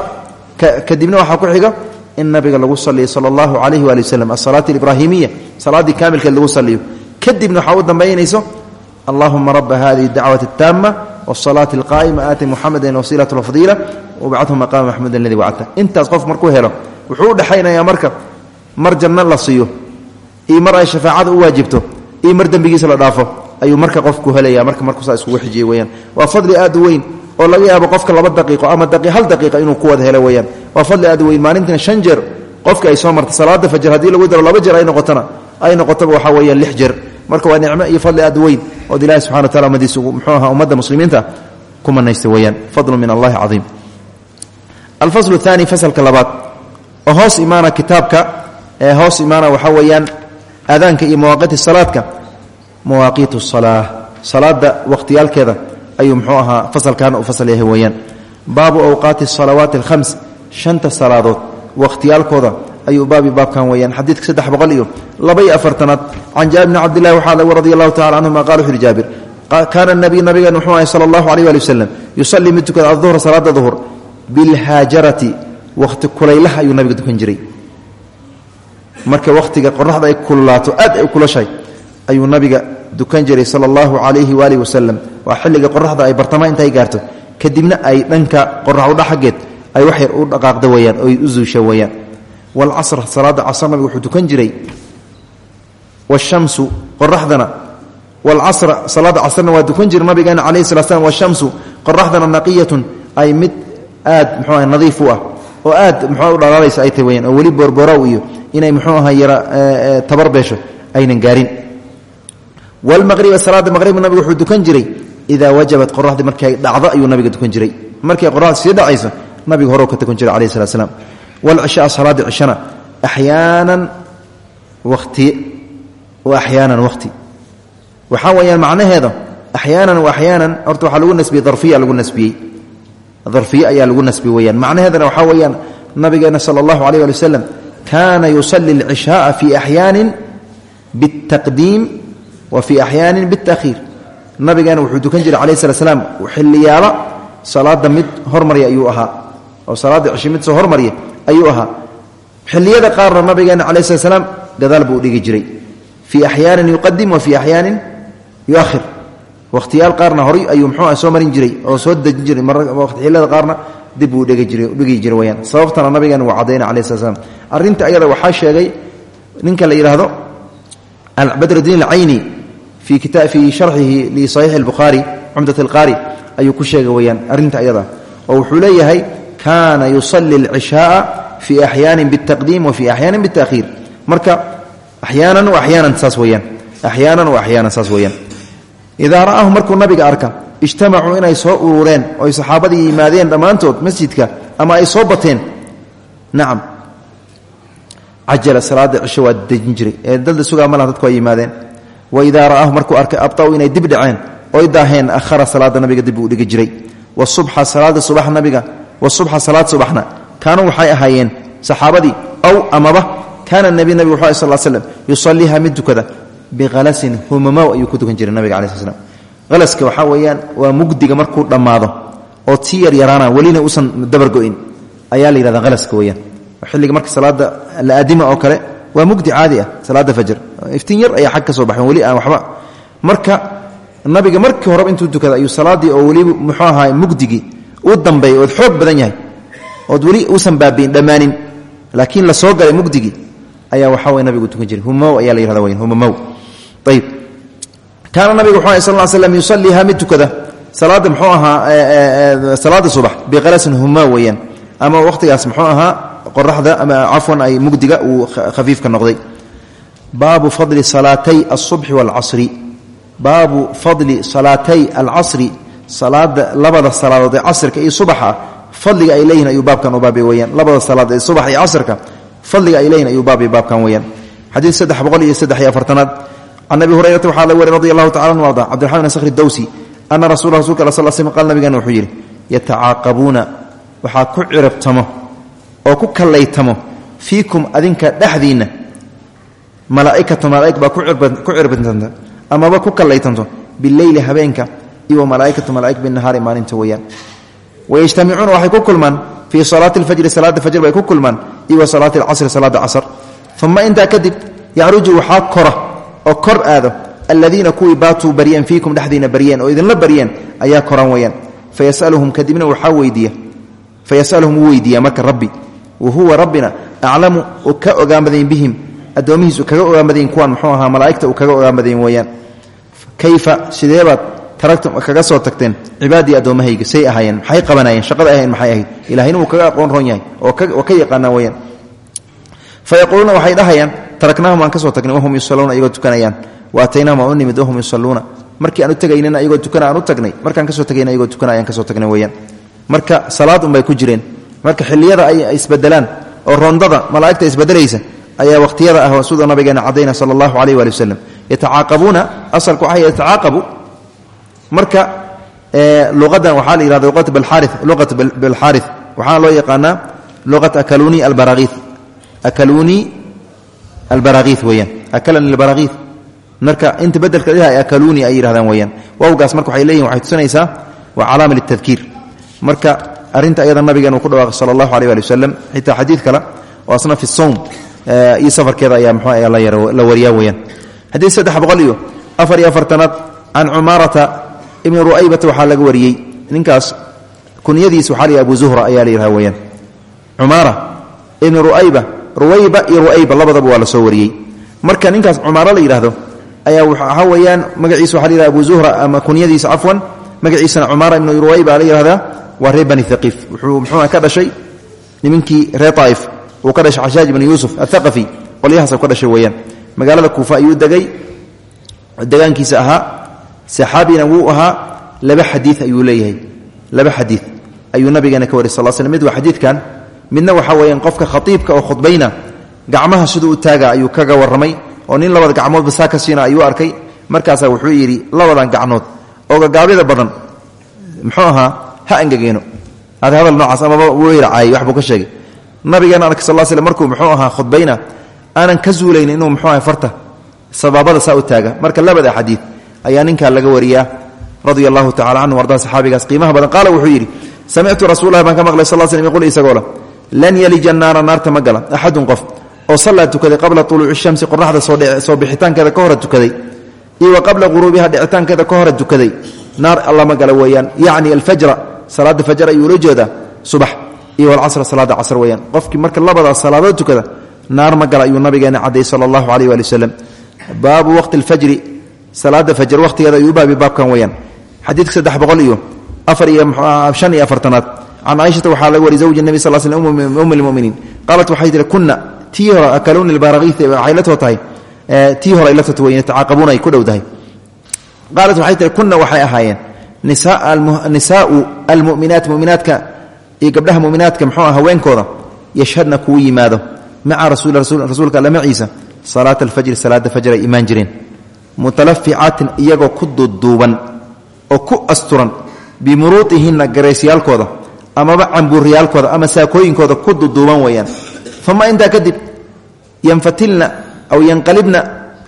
kadibna waxaa ku xiga in nabiga lagu saliyo sala allahu calayhi waali waslem asalaat alibraahimiya salaaddii kaamilkeed lagu saliyo kadibna waxaa u dambaynayso allahuma raba hadihi dacwati ataama wsalaati alqaa'ima aati muxameden wasiilat lfadiila wabacadhu maqaama maxmuud aladii wacadta intaas qof markuu helo wuxuu u dhexaynayaa marka mar janno la siiyo iyo mar ay shafaacada u waajibto iyo mar dembigiisa la dhaafo ayuu marka qofku helaya marka markuusaa iskugu xijiye weyaan waa fadli aad u weyn oo laga yaabo qofka laba daqiiqo ama hal daqiiqa inuu ku wada helo weyaan waa fadli aad u weyn maalintina shan jeer qofka ay soo marta salaada fajr haddii lagu daro marka waa nicmo iyo fadli aad weyn ood ilahi subxana wa taala ummadiisa muxuu ahaa ummadda muslimiinta ku manaysta weyaan fadlu min allahi caiim alfaslu aani fasalka labaad. Oo hoos imaana kitaabka ee hoos imaana waxaa weeyaan aadaanka iyo mawaaqiti salaadka. Mawaaqiit salaa salaada waqhtiyaalkeeda ayuu muxuu ahaa fasalkan u fasal yahay weeyaan. Baabu awqaati salawaati alkhams shanta salaadood. Wakhtiyaalkooda ayuu baabi baabkan weyaan xadiidka saddex boqol iyo laba iyo afartanaad can jaabir bni cabdillahi waxaa radi allahu tacala nabiy nabigeen wuxuu ahay sala allahu aleyh waali wasalam yusallii mid tukada aduhra salaada duhur bilhaajarati wakhti kulaylaha ayuu nabiga dukan jiray. Marka wakhtiga qoraxda ay kululaato aad ay kulashahay ayuu nabiga dukan jiray sala allahu calayhi waalihi wasalam xilliga qoraxda ay bartama intay gaarto. Kadibna ay dhanka qoraxudha xaggeed ay wax yar u dhaqaaqda weyaan oy u zuusha weyaan walcasr salaada casr nabiga wuxuu tukan jiray washamsu qoraxdana waalcasra salaada casrna waa dukan jira nabigeena calayhi sala slam washamsu qoraxdana naqiyatun ay mid aad muxuu aha nadiif u ah oo aad muxuu u dhalaalaysa ay tahy weyaan oo weli boorbooraaw iyo inay muxuu aha yara tabar beesho aynan gaarin wlmaqriba salaada maqrib nabigu wuxuu dukan jiray idaa wajabat qoraxdii markay dhacdo ayuu nabiga dukan jiray markay qoraxda sii dhacayso nabiga tukan wlcishaa salaada cishana axyaanan wati wa axyaanan waqti waxaa weeyaan macnaheeda axyaanan wa axyaanan horta waxaa lagu nasbiyey darfiya lagu nasbiyey darfiye ayaa lagu nasbiyey weyaan macnaheedana waxaa weeyaan nabigeena sala allahu alayh ali wasalam kaana yusali alcishaaa fi axyaanin biاtaqdiim wa fii axyaanin biاtakhiir nabigeena wuxuu dukan jiray alayh slat slam xiliyaalo salaada mid hormarya ayuu ahaa oo salaada cishi mid soo hormarya ayuu ahaa. Xiliyada qaarna nabigeena calayi slat slaam gadaal buu dhigi jiray. Fii axyaanin yuqadim wa fii axyaanin yuahir wakhtiyaal qaarna horay ayuu mxuua soo marin jiray oo soo dejin jiray. Xilada qaarna dib buu dhigi jiray weyaan sababtana nabigeena waa cadayna calayi slat slam arrinta ayada waxaa sheegay ninka la yidhaahdo badrdiin alcayni fii sharxihi lisaxiixi اlbukhaari cumdat alqaari ayuu ku sheegay weyaan arrinta ayada. Oo wuxuu leeyahay kaana yusali alcishaaa fii axyaanin biاtaqdiim wa fii biاtakhiir marka axyaanan wa axyaanan saas weyaan axyaanan axyaanan saas weyaan idaa ra'aahu markuu nabiga arka ijtamacuu inay soo urureen oo ay saxaabadii yimaadeen dhammaantood masjidka ama ay soo bateen? Nacam. Cajala salaada cisho waa dejin jiray. Ee dalda sugaa malaha dadku ay yimaadeen. Wa idaa ra'aahu markuu arkay abta'u inay dib dhaceen. Oy daaheen ahara salaada nabiga dib uu dhigi jiray. Wasubxa salaada subax nabiga wasubxa salaad subaxna. Kaanuu waxay ahaayeen saxaabadii aw amaba kaana nebi nabig wuxu sal slm yusaliiha mid tukada bikhalasin humamow ayuu ku tukan jiray nabiga alai sl slam halaska waxaa weeyaan waa mugdiga markuu dhammaado oo tii yaryaraana welina uusan dabargo'in ayaa la yidhahda halaska weyaan xilliga marka salaada laadima oo kale waa mugdi caadi ah salaada fajr. Iftiin yar ayaa xag ka soo baxeen weli aan waxba. Marka nabiga markii horeba intuu u dambeeyay ood xoog badan yahay ood weli uusan baabiin dhammaanin. Laakiin la soo galay mugdigii ayaa waxaa way nabigu tukan jiray. Humow ayaa la yihahda weyn humamow ayib kaana nabiga wuxuu ahay sal ll slam mid tukada. Salaadda muxuu ahaa salaada subax biqalasin humow weeyaan. Ama wakhtigaas muxuu ahaa qoraxda ama cafwan ay mugdiga uu khafiifka noqday. Baabu fadli salaatay alsubxi waalcasri baabu fadli salaatay alcasri salaada labada salaadood ee iyo subaxa fadliga ay leeyihiin ayuu baabkan u baabay weyaan labada salaadood ee iyo casrka fadliga ay leeyihiin ayuu baabay baabkan weyaan xadiid saddex iyo saddex iyo afartanaad can abi hurayrata la wari radi allahu tacala anu arda sakhri dawsi ana rasula rasulka al sal slm qaal nabigeena wuxuu yidhi yatacaaqabuuna waxaa ku cirabtamo oo ku kallaytamo fiikum adinka dhexdiinna. Malaaikatu malaaig baa ku cirbantanta amaba ku kallaytanto. Bileyli habeenka iyo malaaikatu malaaig binahaari maalinta weyaan wayajtamicuuna waxay ku kulmaan fii salaati alfajri salaada fajr bay ku kulmaan iyo wa salaati alcasri salaada casr. Uma intaa kadib yacruju waxaa kora oo kor aado aladiina kuwii baatuu baryeen fiikum dhexdiina baryeen oo idinla baryeen ayaa koran weyaan fayasaluhum kadibna waxaa weydiiya fayasaluhum wuu weydiiya rabbi wa huwa rabbina aclamu ka ogaamadayn bihim addoomihiis uu kaga ogaamadayn kuwan muxuu ahaa malaa'igta uu kaga ogaamadayn weeyaan. Kayfa sideebaad kaga soo tagteen. Cibaadii addoommahayga say ahaayeen maxay qabanayeen shaqada ahayn maxay ahayd? Ilahayna wuu kaga aqoon yahay oo ka yaqaanaa weyaan fa waxay dhahayaan taraknaahum waan ka soo tagnay wahum yusalluuna iyagoo tukanayaan. Wa ataynahum waan u nimid yusalluuna. Markii aan u ayagoo tukana aan u tagnay. Markaan ka soo tagayna ayagoo tukana ayaan ka soo tagnay weyaan marka salaad unbay ku jireen. Marka xilliyada ay isbedelaan oo rondada malaa'igta isbedelaysa ayaa wakhtiyada ah siduu nabigeena cadayna sala allahu calayh waali wasalam asalku waxay yatacaaqabu marka luqadan waxaa la yihahda luqat balxaari luqat balxaari waxaana loo yaqaanaa luqat akaluni albaragii akaluni albaragii weeyaan. Akalani albaragii marka inta bedelka dhiha akaluni ay yidhahdaan weeyaan. Waawgaas marka waxay leeyihiin waxay tusinaysaa waa calaama litadkiir marka arrinta ayada nabigeena uu ku dhawaaqay sala allahu aleyh waali wasalam xitaa xadiid kale asna fi sowm iyo safarkeeda ayaa mxuu la wariyaa weeyaan. Xadiid saddex boqol iyo afar iyo afartanaad can cumaarata ibni ru'aybata waxaa laga wariyey. Ninkaas kunyadiis waxaa la abu zuhra ayaa la yidhaha weeyaan. Cumaara ibni ru'ayba ru'ayba labadaba waa la soo wariyey. Marka ninkaas cumaaro la yidhaahdo ayaa waxaa weeyaan magaciisa waxa la abu zuhra ama kunyadiisa cafwan magaciisana cumaara ibnu ruway baa la yihahdaa waa reer bani wuxuu muxuuha ka dhashay nimankii reer taa'if. Uu ka dhashay xashaaj ibnu yuusuf athaqafi qolyahaas ka dhashay weeyaan. Magaalada kuufa ayuu degay. Degaankiisa ahaa saxaabina wuu ahaa laba xadii ayuu leeyahay. Laba xadii ayuu nabigeena ka wariy sal sl mid waa xadiidkan midna waxaa weeyaan qofka khaiibka oo khudbayna gacmaha siduu taaga ayuu kaga warramay oo nin labada gacmoodba saa ka siina ayuu arkay. Markaasaa wuxuu yidhi labadan gacnood oo gagaabyada badan muxuu ahaa ha angegeeno. Ada hadal noocaas amaba weyracay waxbuu ka sheegay. Nabigeena ark sal sl markuu muxuu ahaa khudbayna aanan ka zuulaynin inuu muxuu aha farta sabaabada saa u taaga. Marka labada xadii ayaa ninkaa laga wariyaa radia allahu tacala canhu ardaa saxaabigaas qiimaha badan. Qaala wuxuu yidhi samictu rasuulahi baan ka maqlay sal slm yqul isagoo le lan yalija naara naarta ma gala axadun qof oo sallaa tukaday qabla tuluuci shamsi qoraxda soo bixitaankeeda ka hore tukaday iyo qabla quruubiha dhicitaankeeda ka hore tukaday naar alla ma gala weeyaan. Yacni alfajra salaada fajr ayuu ula jeedaa subax iyo walcasra salaada casr weeyaan. Qofkii marka labadaas salaadood tukada naar ma gala ayuu nabigeena cadday sala allahu aleyh waali waslem baabu waqti alfajri salaada fajr waqtigeeda ayuu u baabi baabkan weeyaan. Xadiidka saddex boqol iyo afar iyo shan iyo afartanaad. Can caaishata waxaa laga wari zawji nebi sal sl um lmuminiin qaalat waxay tihi kunna tii hore akaluuni lbaarakiita waxay la too tahay tii hore ay la toto weyn tacaaqabuuna ay ku dhow tahay qaalat waxay tihi kunna waxay ahaayeen nisaau almuminaat muminaadka iyo gabdhaha muminaadka mxuu ah yashhadna kuwu yimaado maca rasuulka alla maciisa salaata alfajri salaada fajr ay imaan jireen mutalaficaatin iyagoo ku duduuban oo ku asturan bimuruudihinna garaysyaalkooda amaba cambuuriyaalkooda ama saakooyinkooda ku duduuban weeyaan. Fama intaa kadib yanfatilna aw yanqalibna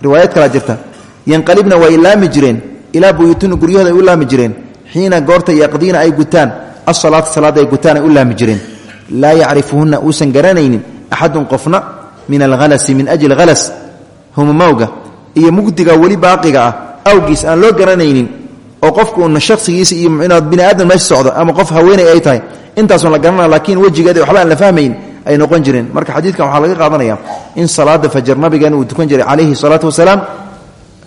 riwaayad kalaa jirta yanqalibna way laami jireen ilaa buyuutina guryahooda ay u laami jireen. Xiina goorta yaqdiina ay gutaan asalaata salaada ay gutaan ay u laami jireen. Laa yacrifuhunna uusan garanaynin axadun qofna min alhalasi min ajli halas humamowga iyo mugdiga weli baaqiga ah awgiis aan loo garanaynin oo qofku una shaqsigiisa iyo inaad bini aadam meesha socdo ama qof haweenay ay tahay intaasun la garanaya laakiin wejigeeda waxba aan la fahmayn ay noqon jireen. Marka xadiidkan waxaa laga qaadanaya in salaada fajr nabigeena uu tukan jiray calayhi salaatu wasalaam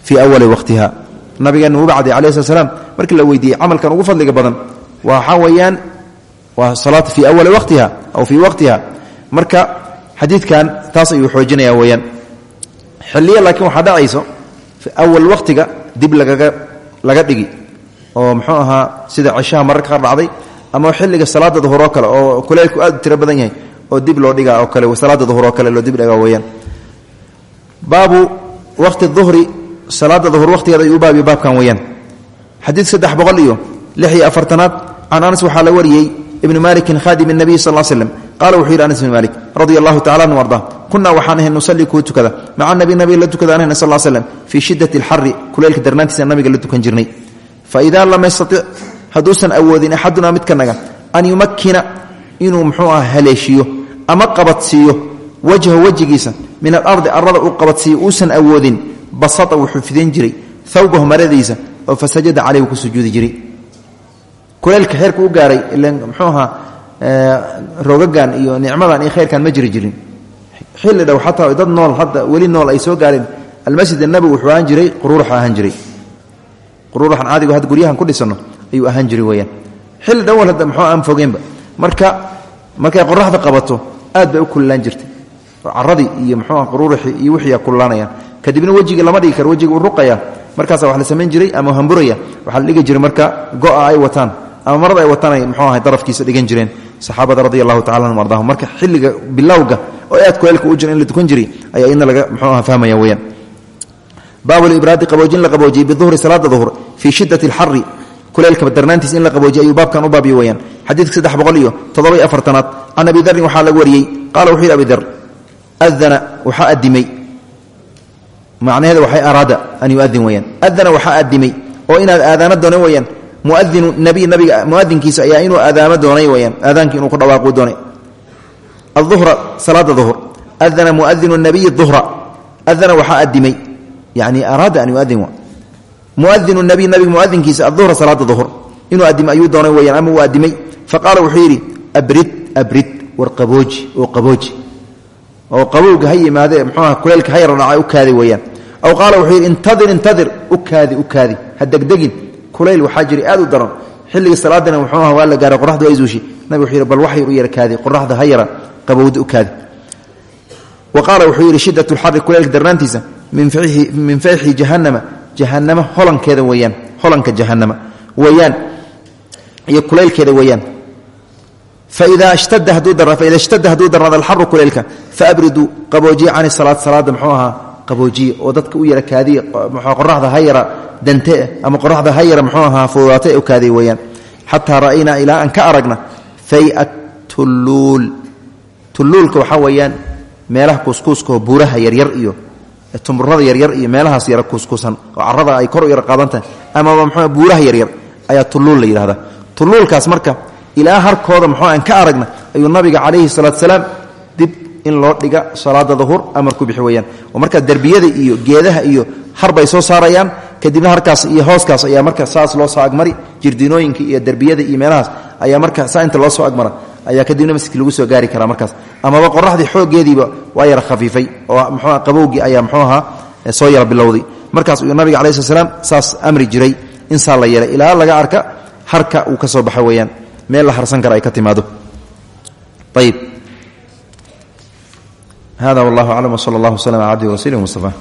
fii awali waqtiha. Nabigeena uu bacday alayhi slat slam la weydiiyey camalkan ugu fadliga badan waxaa weeyaan waa salaata fii awali waqtiha aw fii waqtiha. Marka xadiidkan taas ayuu xoojinaya weeyaan xilliya laakiin waxaa dhacayso awal waqtiga dib lagaga laga dhigi oo muxuu ahaa sida cishaha mararka qaar dhacday ama xilliga salaada duhur oo kale oo kuleylku aad u tiro badan yahay oo dib loo dhiga oo kale salaada duhur oo kale loo dib dhiga weeyaan. Baabu waqti duhri salaada duhur waqtigeeda ayuu u baabiyo baabkan weeyaan. Xadiid saddex boqol iyo lix iyo afartanaad can anas waxaa la wariyey ibnu malikin khaadim nabiy sal qaala wuxuu yidhi anas ibn malik radia allahu tacala anu arda kunaa waxaan ahayn nusalli kuu tukada maca nabi nabiga la tukada anahna sal slem fii shiddati alxari kuleylka darnaantiisa nabiga la tukan jirnay fa idaa lam yastatic hadduusan awoodin axadunaa mid kanaga an yumakkina inuu muxuu ah haleeshiyo ama qabadsiiyo wajhahu wejigiisa min alardi arada uu qabadsiiyo uusan awoodin basata wuxuu fidin jiray thawbahu maradiisa oo fasajada caleyh ku sujuudi jiray kuleylka xeerka rogagan iyo nicmadan iyo khayrkan ma jiri jirin. Xilli dhow xataa dad nool hadda weli nool ay soo gaareen almasjid annabi wuxuu ahaan jiray quruurax ahaan jiray. Quruuraxan caadigo hadda guryahan ku dhisano ayuu ahaan jiray weyaan xilli dhowal hadda muxuu aan fogeenba. Marka markay qoraxda qabato aad bay u kullaan jirtay. Oo caradii iyo muxuu ah quruuraxii iyo wixii kullaanayaan. Kadibna wejigii lama dhigi karo wejiga uu ruqaya. Markaasa wax la samayn jiray ama hamburaya. Waxaa la dhigi jiray marka go'a ay wataan ama marada ay wataan ay muxuu ahay darafkiisa dhigan jireen saxaabada radi allahu tacala anhum ardahum marka xilliga bilowga oo aad kuleelka u jira in la tukan jiray ayaa idna laga muxuu aha fahmaya weyaan baabu libraadi qaboojin la qaboojiyey biduhri salaada duhur fii shiddati alxari kuleelka darnaantiis in la qaboojiye ayuu baabkan u baabiye weyaan xadiidka saddex iyo toddoba-iyo afartanaad can abi darin waxaa laga wariyey. Qaala abi dar adana waxaa adimay macnaheeda waxay araada an yuadin weyaan adana waxaa adimay oo inaad aadaano doona weyaan muadinkiisa ayaa inuu aadaamo doonay weyaan aadaankii inuu ku dhawaaqu doonay. Aduhra salaada duhur adana muadinu nabiyi duhra adana waxaa adimay yani araada an yuadin muadinu nabiy nabiga muadinkiisa aduhra salaada duhur inuu adimo ayuu doonay weyaan ama uu adimay faqaala wuxuu yidhi abrid abrid war qabooji oo qabooji. Oo qabowga ha yimaade mxuuaha kuleylka ha yara dhaca u kaadi weeyaan. Aw qaala wuxuu yidhi intadir intadir u kaadi u kaadi. Ha degdegin kulayl waxaa jira aad u daran. Xilligii salaadana muxuu aha waa la gaaray qoraxdu ay zuushi. Nabig wuxuu yidhi bal wax yar u yara kaadi qoraxda ha yara qabowda u kaadi wa qaala wuxuu yidhi shiddat lxari kuleylka darnaantiisa min fayxi jahanama jahanama holankeeda weeyaan holanka jahanama weeyaan iyo kulaylkeeda weeyaan. Faida shtada haduu darnaado alxaru kuleylka faabriduu qaboojiya can salaad salaada mxuu ahaa qaboojiya oo dadka u yara kaadiya qoraxda ha yara dante ama qoraxda ha yara mxuu ahaa fududaata u kaadiya weeyaan. Xataa ra'aynaa ilaa aan ka aragna faya tulluul. Tulluulka waxaa weeyaan meelaha kuuskuuskaoo buuraha yaryar iyo tumurada yaryar iyo meelahaas yara kuuskuusan oo carada ay kor u yara qaadantahay amaba mxuu buuraha yaryar ayaa tulluul la yidhahdaa tulluulkaas marka ilaa harkooda muxuu aan ka aragna ayuu nabiga calayhi salaatu salaam in loo dhiga salaada duhur amar ku bixi weyaan markaa derbiyada iyo geedaha iyo harbay soo saarayaan kadibna harkaas iyo hooskaas ayaa marka saas loo soo agmari jirdinooyinka iyo derbiyada iyo meelahaas ayaa marka saa inta loo soo agmara ayaa kadibna masjidka lagu soo gaari karaa markaas. Amaba qoraxdii xooggeediiba waa yara khafiifay oo mxuua qabowgii ayaa mxuu ahaa soo yara bilowday. Markaas uu nabiga calayi slat saas amri jiray in saa la yeelay. Ilaa laga arka harka uu ka soo baxa weeyaan. Meel la harsan kara ay ka timaado. Ayib hada wallah aclam wsala allah wslm ala abdih wa rasuulih mustafa